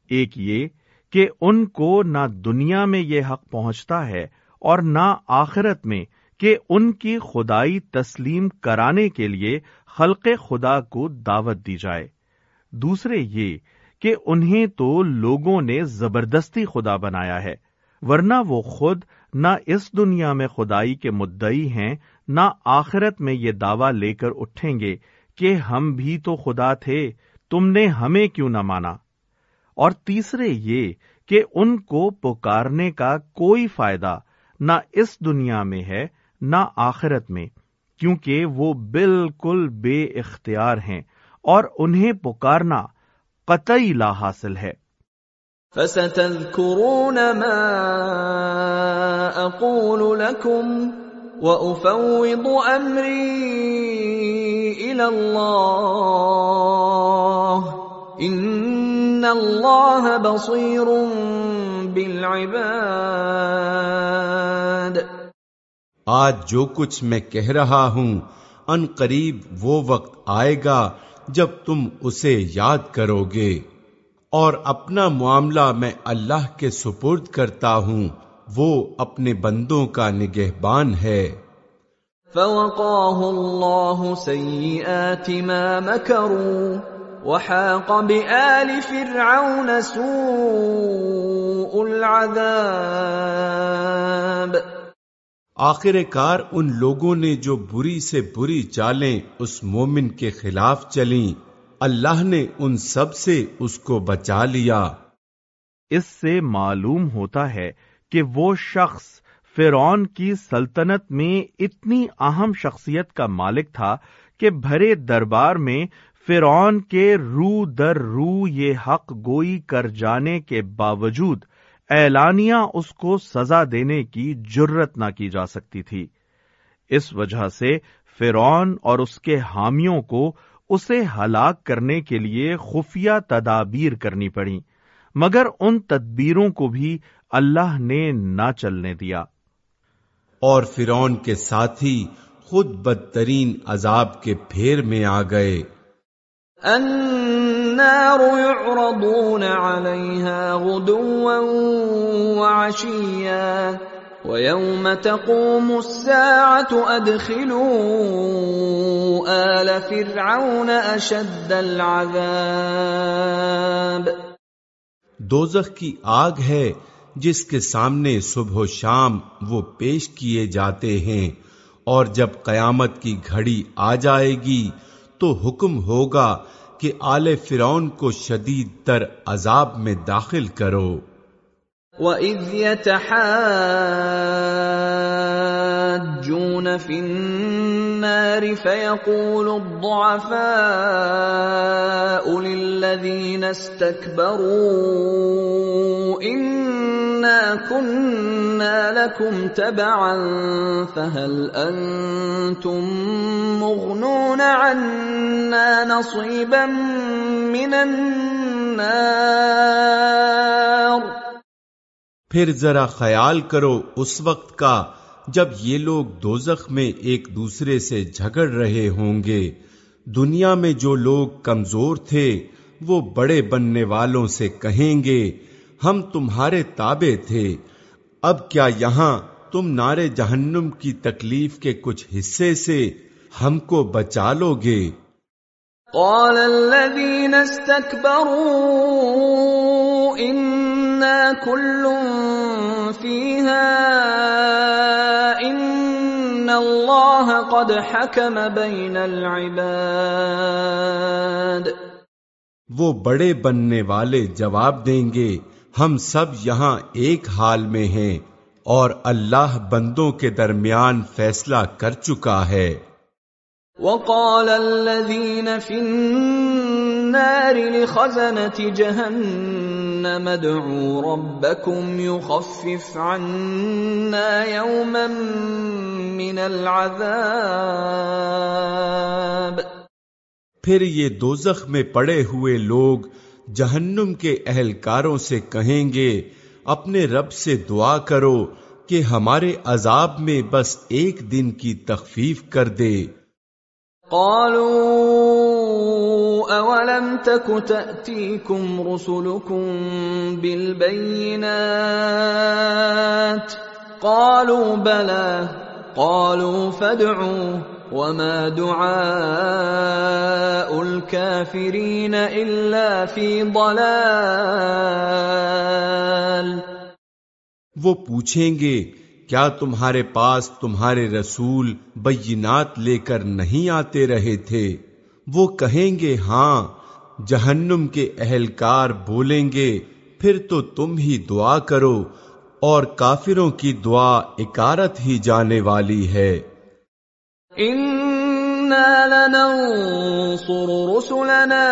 ایک یہ کہ ان کو نہ دنیا میں یہ حق پہنچتا ہے اور نہ آخرت میں کہ ان کی خدائی تسلیم کرانے کے لیے خلق خدا کو دعوت دی جائے۔ دوسرے یہ کہ انہیں تو لوگوں نے زبردستی خدا بنایا ہے، ورنہ وہ خود نہ اس دنیا میں خدائی کے مدعی ہیں، نہ آخرت میں یہ دعویٰ لے کر اٹھیں گے کہ ہم بھی تو خدا تھے، تم نے ہمیں کیوں نہ مانا؟ اور تیسرے یہ کہ ان کو پکارنے کا کوئی فائدہ نہ اس دنیا میں ہے نہ آخرت میں، کیونکہ وہ بالکل بے اختیار ہیں اور انہیں پکارنا قطعی لا حاصل ہے۔ فستذكرون ما اقول لكم وافوض امري الى الله. ان الله بصير بالعباد. آج جو کچھ میں کہہ رہا ہوں، ان قریب وہ وقت آئے گا جب تم اسے یاد کرو گے۔ اور اپنا معاملہ میں اللہ کے سپرد کرتا ہوں، وہ اپنے بندوں کا نگہبان ہے۔ فوقاه الله سيئات ما مكروا وحاق بآل فرعون سوء العذاب. آخر کار ان لوگوں نے جو بری سے بری چالیں اس مومن کے خلاف چلیں اللہ نے ان سب سے اس کو بچا لیا۔ اس سے معلوم ہوتا ہے کہ وہ شخص فرعون کی سلطنت میں اتنی اہم شخصیت کا مالک تھا کہ بھرے دربار میں فرعون کے رو در رو یہ حق گوئی کر جانے کے باوجود اعلانیہ اس کو سزا دینے کی جرت نہ کی جا سکتی تھی۔ اس وجہ سے فرعون اور اس کے حامیوں کو اسے ہلاک کرنے کے لیے خفیہ تدابیر کرنی پڑی، مگر ان تدبیروں کو بھی اللہ نے نہ چلنے دیا۔ اور فرون کے ساتھی خود بدترین عذاب کے پھیر میں آ گئے۔ النار يعرضون عليها غدوا وعشيا ويوم تقوم الساعة أدخلوا آل فرعون أشد العذاب۔ دوزخ کی آگ ہے جس کے سامنے صبح و شام وہ پیش کیے جاتے ہیں اور جب قیامت کی گھڑی آ جائے گی تو حکم ہوگا کہ آل فرعون کو شدید تر عذاب میں داخل کرو۔ وَإِذْ يَتَحَاجُّونَ فِي النَّارِ فَيَقُولُ الضُّعَفَاءُ لِلَّذِينَ اسْتَكْبَرُوا إِنَّ إِنَّا كُنَّا لَكُمْ تَبَعًا فَهَلْ أَنْتُمْ مُغْنُونَ عَنَّا نَصِيبًا مِنَ النَّارِ پھر ذرا خیال کرو اس وقت کا جب یہ لوگ دوزخ میں ایک دوسرے سے جھگڑ رہے ہوں گے۔ دنیا میں جو لوگ کمزور تھے، وہ بڑے بننے والوں سے کہیں گے ہم تمہارے تابے تھے۔ اب کیا یہاں تم نارے جہنم کی تکلیف کے کچھ حصے سے ہم کو بچا لو گے؟ قال الذين استكبروا إنا كل فيها إن الله قد حكم بين العباد۔ وہ بڑے بننے والے جواب دیں گے۔ ہم سب یہاں ایک حال میں ہیں اور اللہ بندوں کے درمیان فیصلہ کر چکا ہے۔ وقال الذين في النار لخزنة جهنم ادعوا ربكم يخفف عنا يوما من العذاب۔ پھر یہ دوزخ میں پڑے ہوئے لوگ جہنم کے اہلکاروں سے کہیں گے، اپنے رب سے دعا کرو کہ ہمارے عذاب میں بس ایک دن کی تخفیف کر دے۔ قالوا اولم تك تاتيكم رسلكم بالبينات؟ قالوا بلى، قالوا فادعوا۔ وما دعاء الكافرين الا في ضلال۔ وہ پوچھیں گے، کیا تمہارے پاس تمہارے رسول بینات لے کر نہیں آتے رہے تھے؟ وہ کہیں گے ہاں جہنم کے اہلکار بولیں گے، پھر تو تم ہی دعا کرو، اور کافروں کی دعا اکارت ہی جانے والی ہے۔ انا لننصر رسلنا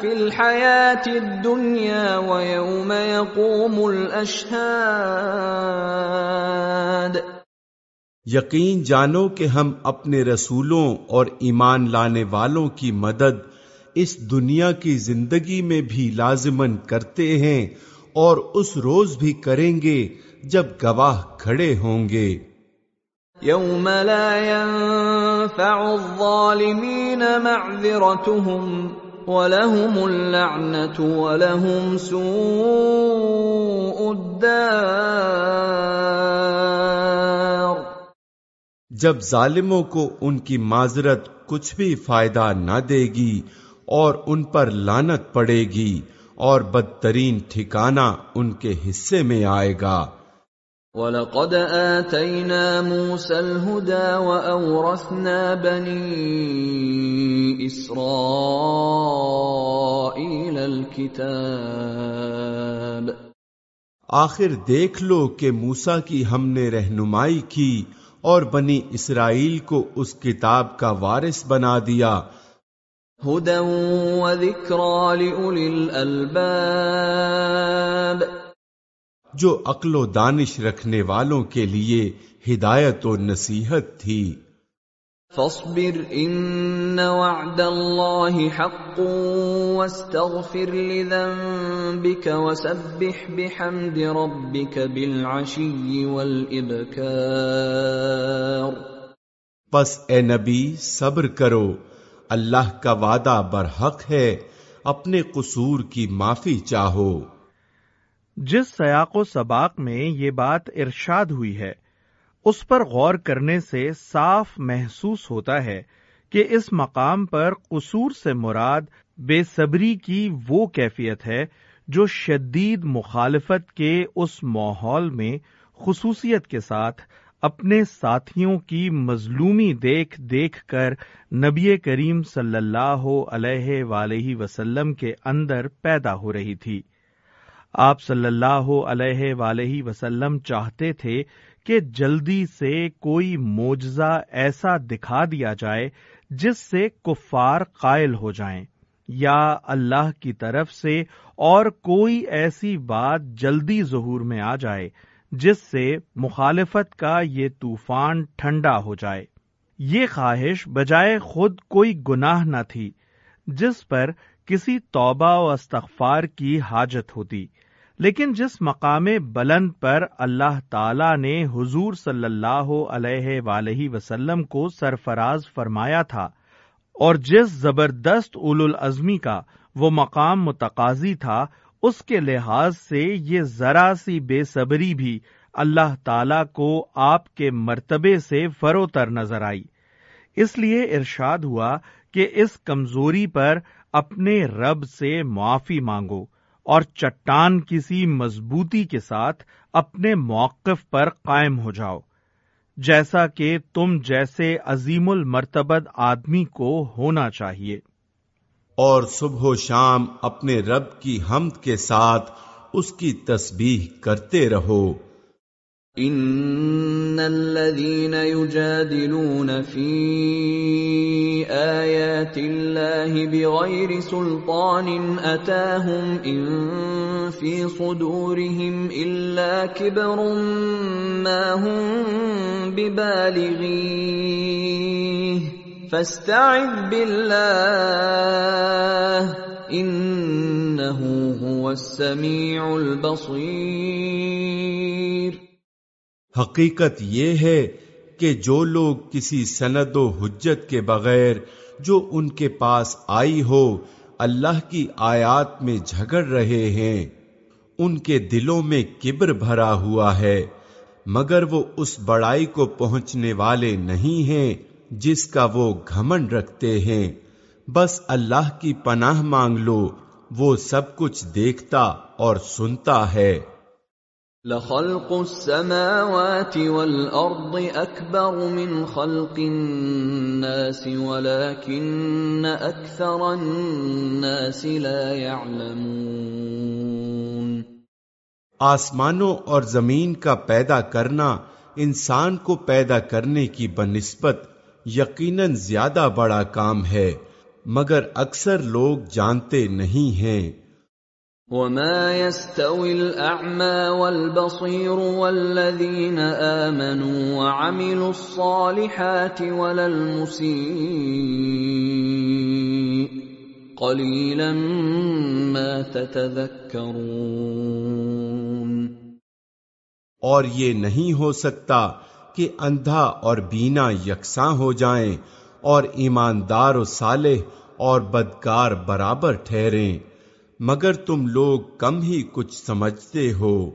في الحياه الدنيا ويوم يقوم الاشهاد یقین جانو کہ ہم اپنے رسولوں اور ایمان لانے والوں کی مدد اس دنیا کی زندگی میں بھی لازمن کرتے ہیں اور اس روز بھی کریں گے جب گواہ کھڑے ہوں گے۔ يوم لا ينفع الظالمين معذرتهم ولهم اللعنة ولهم سوء الدار۔ جب ظالموں کو ان کی معذرت کچھ بھی فائدہ نہ دے گی اور ان پر لانت پڑے گی اور بدترین ٹھکانہ ان کے حصے میں آئے گا وَلَقَدْ آتَيْنَا مُوسَى الْهُدَى وَأَوْرَثْنَا بَنِي إِسْرَائِيلَ الْكِتَابِ۔ آخر دیکھ لو کہ موسا کی ہم نے رہنمائی کی اور بنی اسرائیل کو اس کتاب کا وارث بنا دیا۔ هُدًى وَذِكْرَى لِأُولِي الْأَلْبَابِ۔ جو عقل و دانش رکھنے والوں کے لیے ہدایت و نصیحت تھی۔ فاصبر ان وعد الله حق واستغفر لذنبك وسبح بحمد ربك بالعشي والابكار پس اے نبی صبر کرو۔ اللہ کا وعدہ برحق ہے۔ اپنے قصور کی معافی چاہو۔ جس سیاق و سباق میں یہ بات ارشاد ہوئی ہے، اس پر غور کرنے سے صاف محسوس ہوتا ہے کہ اس مقام پر قصور سے مراد بے صبری کی وہ کیفیت ہے جو شدید مخالفت کے اس ماحول میں خصوصیت کے ساتھ اپنے ساتھیوں کی مظلومی دیکھ دیکھ کر نبی کریم صلی اللہ علیہ ولیہ وسلم کے اندر پیدا ہو رہی تھی۔ آپ صلی اللہ علیہ ولیہ وسلم چاہتے تھے کہ جلدی سے کوئی موجزہ ایسا دکھا دیا جائے جس سے کفار قائل ہو جائیں یا اللہ کی طرف سے اور کوئی ایسی بات جلدی ظہور میں آ جائے جس سے مخالفت کا یہ طوفان ٹھنڈا ہو جائے۔ یہ خواہش بجائے خود کوئی گناہ نہ تھی جس پر کسی توبہ و استغفار کی حاجت ہوتی۔ لیکن جس مقام بلند پر اللہ تعالی نے حضور صلی اللہ علیہ ولیہ وسلم کو سرفراز فرمایا تھا اور جس زبردست اول العزمی کا وہ مقام متقاضی تھا، اس کے لحاظ سے یہ ذرا سی بے صبری بھی اللہ تعالی کو آپ کے مرتبے سے فروتر نظر آئی۔ اس لیے ارشاد ہوا کہ اس کمزوری پر اپنے رب سے معافی مانگو۔ اور چٹان کسی مضبوطی کے ساتھ اپنے موقف پر قائم ہو جاؤ، جیسا کہ تم جیسے عظیم المرتبت آدمی کو ہونا چاہیے۔ اور صبح و شام اپنے رب کی حمد کے ساتھ اس کی تسبیح کرتے رہو۔ ان الذين يجادلون في ايات الله بغير سلطان اتاهم ان في صدورهم الا كبر ما هم ببالغيه فاستعذ بالله انه هو السميع البصير حقیقت یہ ہے کہ جو لوگ کسی سند و حجت کے بغیر جو ان کے پاس آئی ہو، اللہ کی آیات میں جھگڑ رہے ہیں۔ ان کے دلوں میں کبر بھرا ہوا ہے، مگر وہ اس بڑائی کو پہنچنے والے نہیں ہیں جس کا وہ گھمن رکھتے ہیں۔ بس اللہ کی پناہ مانگ لو، وہ سب کچھ دیکھتا اور سنتا ہے۔ لخلق السماوات والارض اكبر من خلق الناس، ولكن اكثر الناس لا يعلمون. آسمانوں اور زمین کا پیدا کرنا انسان کو پیدا کرنے کی بنسبت یقیناً زیادہ بڑا کام ہے، مگر اکثر لوگ جانتے نہیں ہیں۔ وما يستوي الاعمى والبصير والذين امنوا وعملوا الصالحات ولا المسيء قليلا ما تتذكرون اور یہ نہیں ہو سکتا کہ اندھا اور بینا یکساں ہو جائیں اور ایماندار و صالح اور بدکار برابر ٹھہریں۔ مگر تم لوگ کم ہی کچھ سمجھتے ہو۔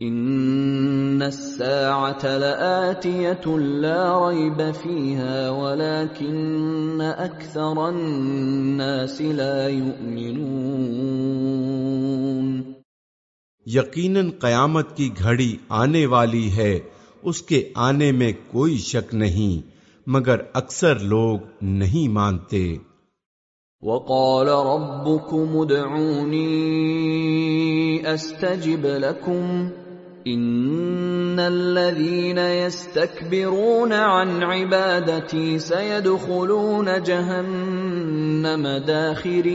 ان الساعة لآتية لا ريب فيها ولكن اكثر الناس لا يؤمنون۔ یقیناً قیامت کی گھڑی آنے والی ہے اس کے آنے میں کوئی شک نہیں مگر اکثر لوگ نہیں مانتے۔ وقال ربكم ادعوني استجب لكم ان الذين يستكبرون عن عبادتي سيدخلون جهنم داخرين.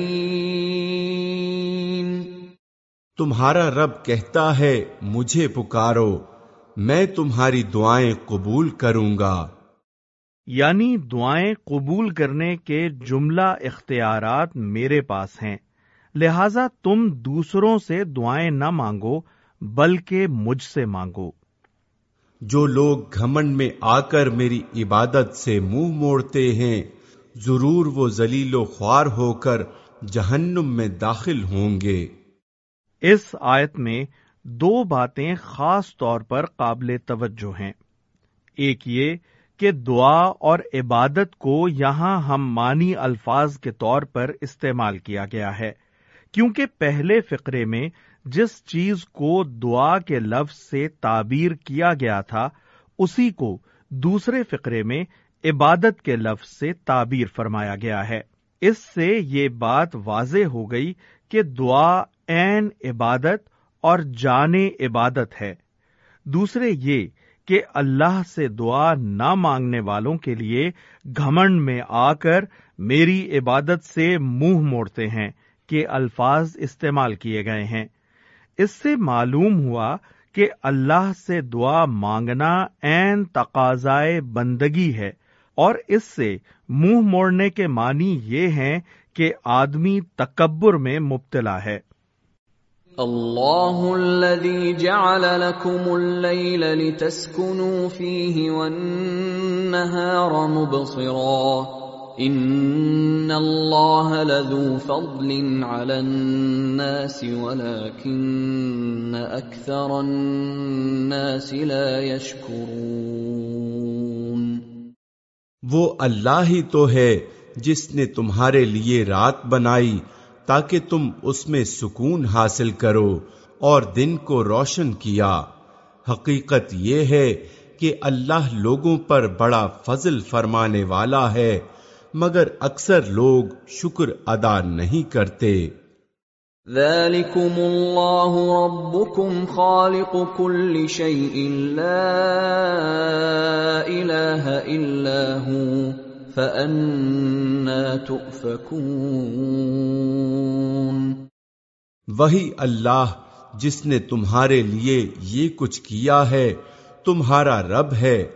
تمہارا رب کہتا ہے، مجھے پکارو، میں تمہاری دعائیں قبول کروں گا۔ یعنی دعائیں قبول کرنے کے جملہ اختیارات میرے پاس ہیں۔ لہذا تم دوسروں سے دعائیں نہ مانگو بلکہ مجھ سے مانگو۔ جو لوگ گھمنڈ میں آ کر میری عبادت سے منہ مو موڑتے ہیں ضرور وہ ذلیل و خوار ہو کر جہنم میں داخل ہوں گے۔ اس آیت میں دو باتیں خاص طور پر قابل توجہ ہیں۔ ایک یہ کہ دعا اور عبادت کو یہاں ہم مانی الفاظ کے طور پر استعمال کیا گیا ہے۔ کیونکہ پہلے فقرے میں جس چیز کو دعا کے لفظ سے تعبیر کیا گیا تھا، اسی کو دوسرے فقرے میں عبادت کے لفظ سے تعبیر فرمایا گیا ہے۔ اس سے یہ بات واضح ہو گئی کہ دعا این عبادت اور جان عبادت ہے۔ دوسرے یہ کہ اللہ سے دعا نہ مانگنے والوں کے لیے گھمنڈ میں آ کر میری عبادت سے منہ موڑتے ہیں کہ الفاظ استعمال کیے گئے ہیں۔ اس سے معلوم ہوا کہ اللہ سے دعا مانگنا این تقاضائے بندگی ہے اور اس سے منہ موڑنے کے معنی یہ ہیں کہ آدمی تکبر میں مبتلا ہے۔ اللہ الذي جعل لكم الليل لتسكنوا فيه والنهار مبصرا ان الله لذو فضل على الناس ولكن اكثر الناس لا يشكرون وہ اللہ ہی تو ہے جس نے تمہارے لیے رات بنائی تاکہ تم اس میں سکون حاصل کرو اور دن کو روشن کیا۔ حقیقت یہ ہے کہ اللہ لوگوں پر بڑا فضل فرمانے والا ہے، مگر اکثر لوگ شکر ادا نہیں کرتے۔ ذلكم اللہ ربكم خالق كل شيء لا الہ الا هو۔ وہی اللہ جس نے تمہارے لیے یہ کچھ کیا ہے تمہارا رب ہے۔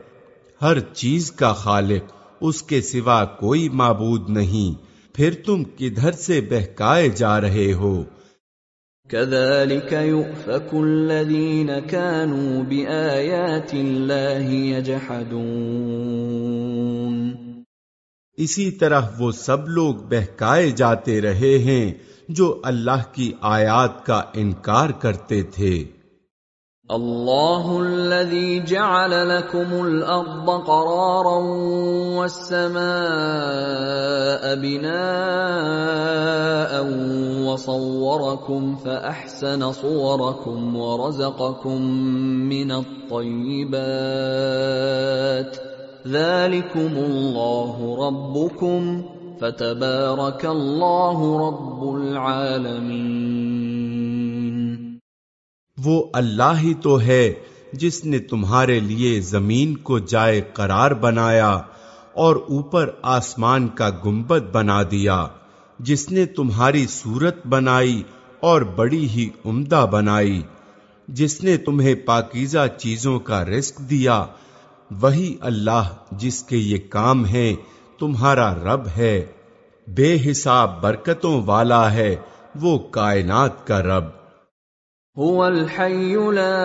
ہر چیز کا خالق اس کے سوا کوئی معبود نہیں۔ پھر تم کدھر سے بہکائے جا رہے ہو؟ كذلك يؤفك الذين كانوا بآيات الله يجحدون۔ اسی طرح وہ سب لوگ بہکائے جاتے رہے ہیں جو اللہ کی آیات کا انکار کرتے تھے۔ اللہ الذي جعل لكم الارض قرارا والسماء بناء وصوركم فاحسن صوركم ورزقكم من الطيبات ذلكم اللہ ربكم فتبارك اللہ رب العالمین وہ اللہ ہی تو ہے جس نے تمہارے لیے زمین کو جائے قرار بنایا اور اوپر آسمان کا گنبد بنا دیا، جس نے تمہاری صورت بنائی اور بڑی ہی عمدہ بنائی، جس نے تمہیں پاکیزہ چیزوں کا رزق دیا وہی اللہ جس کے یہ کام ہے تمہارا رب ہے۔ بے حساب برکتوں والا ہے وہ کائنات کا رب۔ هو الحي لا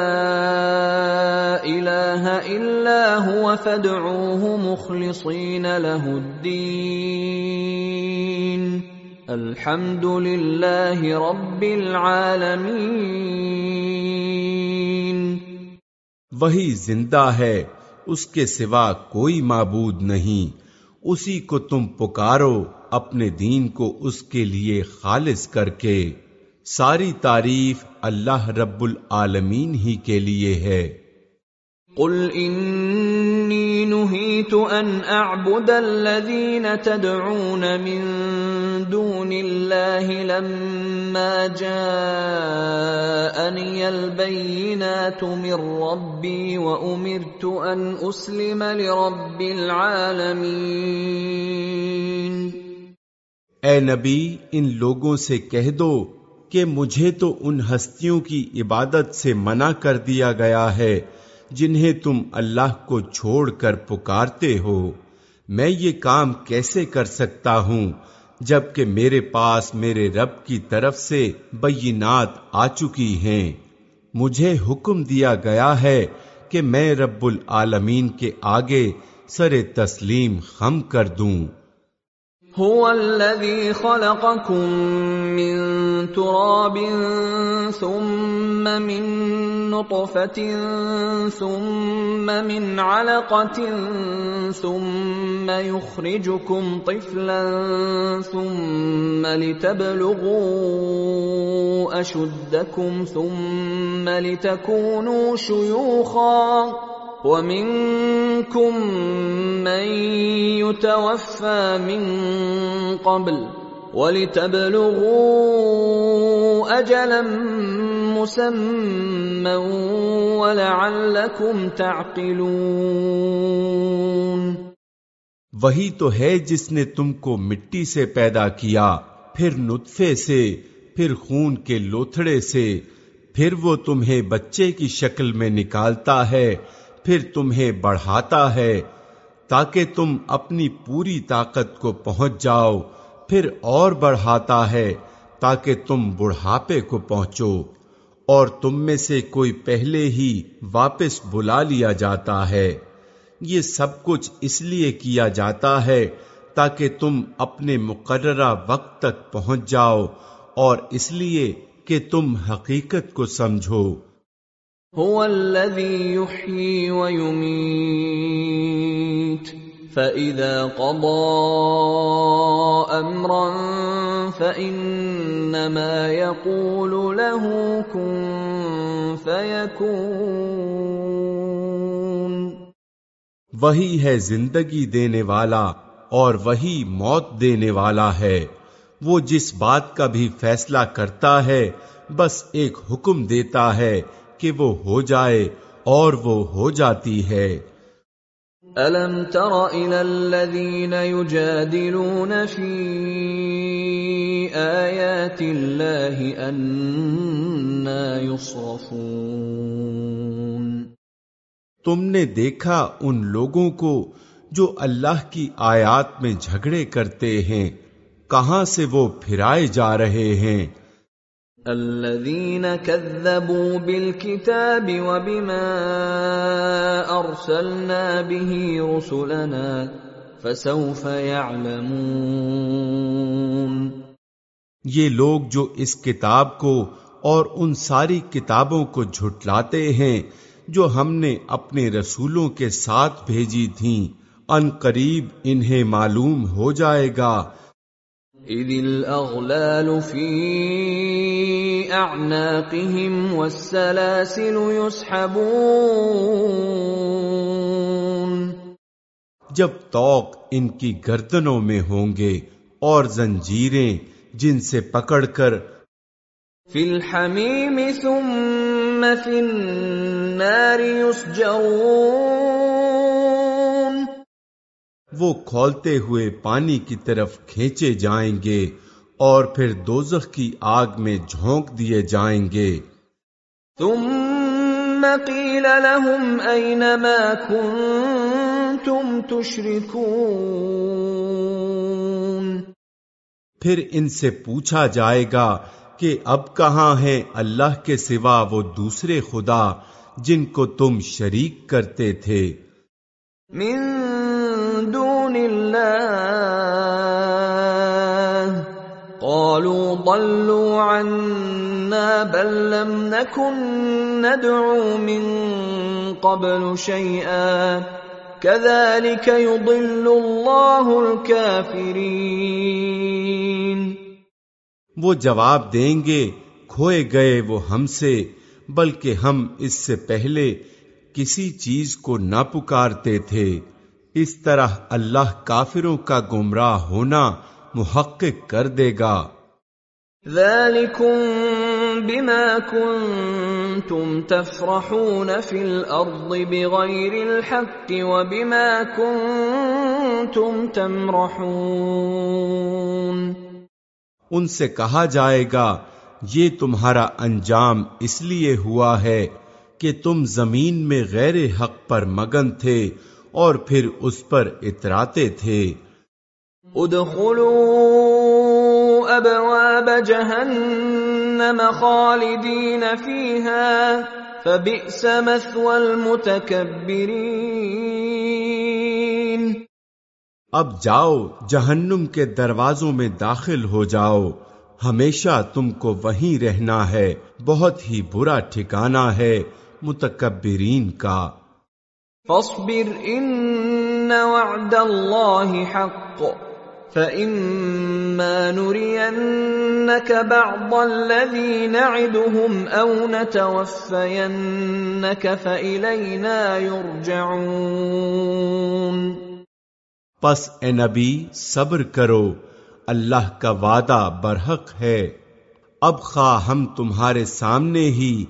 اله الا هو فادعوه مخلصين له الدين الحمد لله رب العالمين وہی زندہ ہے اس کے سوا کوئی معبود نہیں۔ اسی کو تم پکارو اپنے دین کو اس کے لیے خالص کر کے۔ ساری تعریف اللہ رب العالمین ہی کے لیے ہے۔ قل انی نہیت ان اعبد الذین تدعون من دون اللہ لما جاءنی البینات من ربی وامرت ان اسلم لرب العالمین اے نبی، ان لوگوں سے کہہ دو کہ مجھے تو ان ہستیوں کی عبادت سے منع کر دیا گیا ہے، جنہیں تم اللہ کو چھوڑ کر پکارتے ہو۔ میں یہ کام کیسے کر سکتا ہوں؟ جبکہ میرے پاس میرے رب کی طرف سے بینات آ چکی ہیں۔ مجھے حکم دیا گیا ہے کہ میں رب العالمین کے آگے سر تسلیم خم کر دوں۔ هو الذي خلقكم من تراب ثم من نطفة ثم من علقة ثم يخرجكم طفلا ثم لتبلغوا أشدكم ثم لتكونوا شيوخا ومنكم من يتوفى من قبل ولتبلغوا اجلا مسمى ولعلكم تعقلون وہی تو ہے جس نے تم کو مٹی سے پیدا کیا، پھر نطفے سے، پھر خون کے لوتھڑے سے، پھر وہ تمہیں بچے کی شکل میں نکالتا ہے پھر تمہیں بڑھاتا ہے، تاکہ تم اپنی پوری طاقت کو پہنچ جاؤ، پھر اور بڑھاتا ہے، تاکہ تم بڑھاپے کو پہنچو۔ اور تم میں سے کوئی پہلے ہی واپس بلا لیا جاتا ہے۔ یہ سب کچھ اس لیے کیا جاتا ہے تاکہ تم اپنے مقررہ وقت تک پہنچ جاؤ، اور اس لیے کہ تم حقیقت کو سمجھو۔ هو الذي يحيي ويميت. فاذا قضى امرا فانما يقول له كن فيكون. وہی ہے زندگی دینے والا اور وہی موت دینے والا ہے۔ وہ جس بات کا بھی فیصلہ کرتا ہے، بس ایک حکم دیتا ہے کہ وہ ہو جائے اور وہ ہو جاتی ہے۔ الم تر الى الذين يجادلون في ايات الله ان يصرفون۔ تم نے دیکھا ان لوگوں کو جو اللہ کی آیات میں جھگڑے کرتے ہیں کہاں سے وہ پھرائے جا رہے ہیں؟ الذين كذبوا بالكتاب وبما ارسلنا به رسلنا فسوف يعلمون یہ لوگ جو اس کتاب کو اور ان ساری کتابوں کو جھٹلاتے ہیں، جو ہم نے اپنے رسولوں کے ساتھ بھیجی تھیں، ان قریب انہیں معلوم ہو جائے گا۔ اذ الاغلال في اعناقهم والسلاسل يسحبون جب توق ان کی گردنوں میں ہوں گے اور زنجیریں جن سے پکڑ کر في الحميم ثم في النار يسجرون وہ کھولتے ہوئے پانی کی طرف کھینچے جائیں گے اور پھر دوزخ کی آگ میں جھونک دیے جائیں گے۔ ثم قيل لهم أين ما كنتم تشركون پھر ان سے پوچھا جائے گا کہ اب کہاں ہیں اللہ کے سوا وہ دوسرے خدا جن کو تم شریک کرتے تھے۔ من الله قالوا ضلوا عنا، بل لم نكن ندعو من قبل شيئا. كذلك يضل الله الكافرين. وہ جواب دیں گے، کھوئے گئے وہ ہم سے، بلکہ ہم اس سے پہلے کسی چیز کو نہ پکارتے تھے۔ اس طرح اللہ کافروں کا گمراہ ہونا محقق کر دے گا۔ ذلكم بما كنتم تفرحون في الارض بغير الحق وبما كنتم تمرحون۔ ان سے کہا جائے گا یہ تمہارا انجام اس لیے ہوا ہے کہ تم زمین میں غیر حق پر مگن تھے اور پھر اس پر اتراتے تھے۔ ادخلوا ابواب جهنم خالدين فيها فبئس مثوى المتكبرين اب جاؤ جہنم کے دروازوں میں داخل ہو جاؤ۔ ہمیشہ تم کو وہیں رہنا ہے۔ بہت ہی برا ٹھکانہ ہے متکبرین کا۔ فاصبر ان وعد الله حق. فإما نرينك بعض الذي نعدهم أو نتوفينك فإلينا يرجعون. پس اے نبی، صبر کرو، اللہ کا وعدہ برحق ہے۔ اب خواہ ہم تمہارے سامنے ہی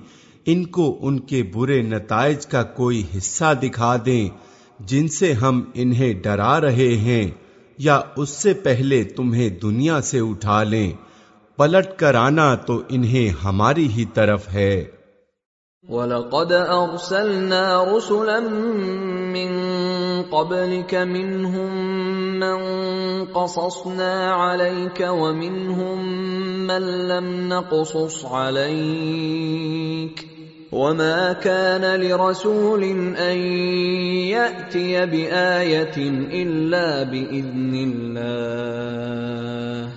ان کو ان کے برے نتائج کا کوئی حصہ دکھا دیں جن سے ہم انہیں ڈرا رہے ہیں یا اس سے پہلے تمہیں دنیا سے اٹھا لیں۔ پلٹ کر آنا تو انہیں ہماری ہی طرف ہے۔ وَلَقَدْ أَرْسَلْنَا رُسُلًا مِّن قَبْلِكَ مِنْهُمْ مَنْ قَصَصْنَا عَلَيْكَ وَمِنْهُمْ مَنْ لَمْ نَقْصُصْ عَلَيْكَ وَمَا كَانَ لِرَسُولٍ أَن يَأْتِيَ بِآيَةٍ إِلَّا بِإِذْنِ اللَّهِ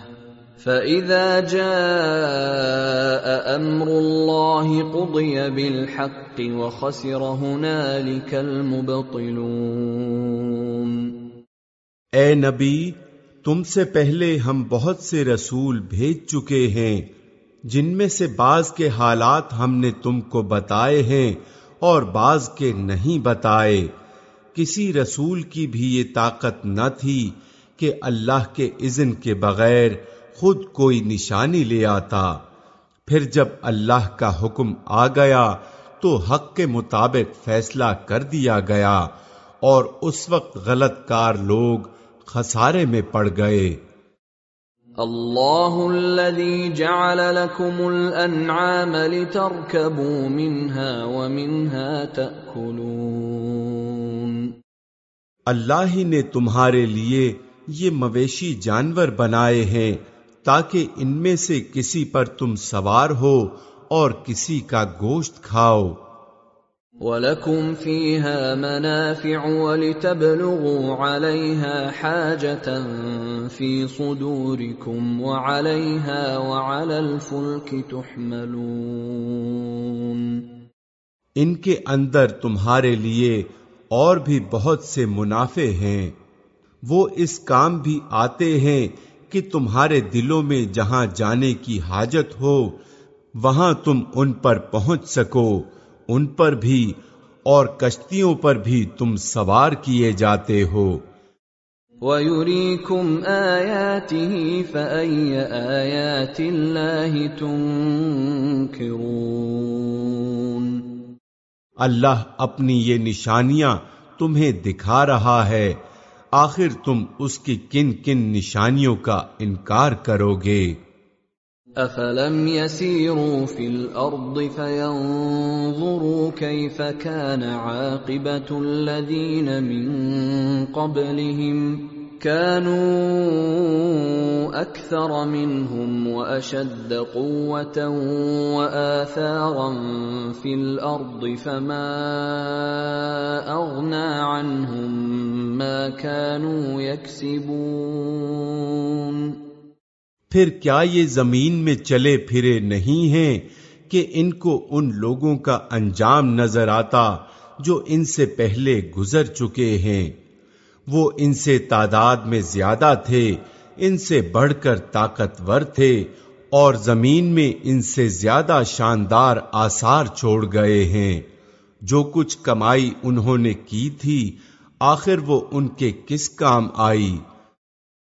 فَإِذَا جَاءَ أَمْرُ اللَّهِ قُضِيَ بِالْحَقِّ وَخَسِرَ هُنَالِكَ الْمُبْطِلُونَ اے نبی، تم سے پہلے ہم بہت سے رسول بھیج چکے ہیں جن میں سے بعض کے حالات ہم نے تم کو بتائے ہیں اور بعض کے نہیں بتائے۔ کسی رسول کی بھی یہ طاقت نہ تھی کہ اللہ کے اذن کے بغیر خود کوئی نشانی لے آتا۔ پھر جب اللہ کا حکم آ گیا تو حق کے مطابق فیصلہ کر دیا گیا اور اس وقت غلط کار لوگ خسارے میں پڑ گئے۔ الله الذي جعل لكم الأنعام لتركبوا منها ومنها تأكلون اللہ ہی نے تمہارے لیے یہ مویشی جانور بنائے ہیں تاکہ ان میں سے کسی پر تم سوار ہو اور کسی کا گوشت کھاؤ۔ وَلَكُمْ فِيهَا مَنَافِعُ وَلِتَبْلُغُوا عَلَيْهَا حَاجَةً فِي صُدُورِكُمْ وَعَلَيْهَا وَعَلَى الْفُلْكِ تُحْمَلُونَ ان کے اندر تمہارے لیے اور بھی بہت سے منافع ہیں۔ وہ اس کام بھی آتے ہیں کہ تمہارے دلوں میں جہاں جانے کی حاجت ہو، وہاں تم ان پر پہنچ سکو۔ ان پر بھی اور کشتیوں پر بھی تم سوار کیے جاتے ہو۔ وَيُرِيكُمْ آيَاتِهِ فَأَيَّ آيَاتِ اللَّهِ تُنْكِرُونَ اللہ اپنی یہ نشانیاں تمہیں دکھا رہا ہے۔ آخر تم اس کی کن کن نشانیوں کا انکار کرو گے۔ افلم يسيروا في الارض فينظروا كيف كان عاقبه الذين من قبلهم كانوا اكثر منهم واشد قوه واثارا في الارض فما اغنى عنهم ما كانوا يكسبون پھر کیا یہ زمین میں چلے پھرے نہیں ہیں کہ ان کو ان لوگوں کا انجام نظر آتا جو ان سے پہلے گزر چکے ہیں؟ وہ ان سے تعداد میں زیادہ تھے، ان سے بڑھ کر طاقتور تھے اور زمین میں ان سے زیادہ شاندار آثار چھوڑ گئے ہیں۔ جو کچھ کمائی انہوں نے کی تھی، آخر وہ ان کے کس کام آئی؟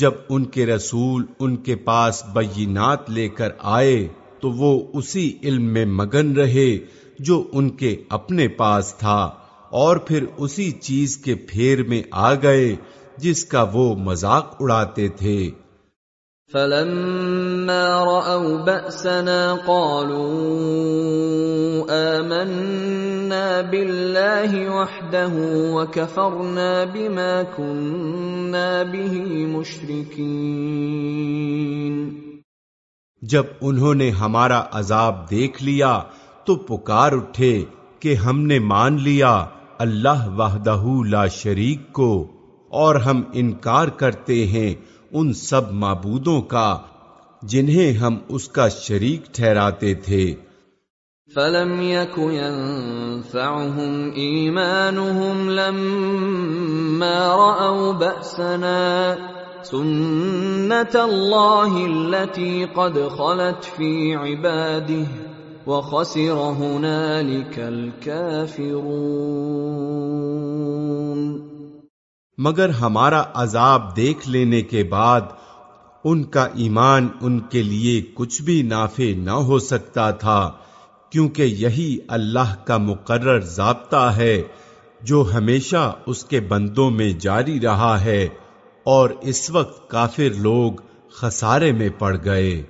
جب ان کے رسول ان کے پاس بینات لے کر آئے تو وہ اسی علم میں مگن رہے جو ان کے اپنے پاس تھا، اور پھر اسی چیز کے پھیر میں آ گئے جس کا وہ مذاق اڑاتے تھے۔ فلما رأوا بأسنا قالوا آمنا بالله وحده وكفرنا بما كنا به مشركين۔ جب انہوں نے ہمارا عذاب دیکھ لیا، تو پکار اٹھے کہ ہم نے مان لیا اللہ وحدہ لا شریک کو اور ہم انکار کرتے ہیں ان سب معبودوں کا جنہیں ہم اس کا شریک ٹھہراتے تھے۔ فلم يك ينفعهم ايمانهم لما راوا باسنا سنه الله التي قد خلت في عباده وخسر هنالك الكافرون۔ مگر ہمارا عذاب دیکھ لینے کے بعد ان کا ایمان ان کے لیے کچھ بھی نافع نہ ہو سکتا تھا، کیونکہ یہی اللہ کا مقرر ضابطہ ہے جو ہمیشہ اس کے بندوں میں جاری رہا ہے اور اس وقت کافر لوگ خسارے میں پڑ گئے۔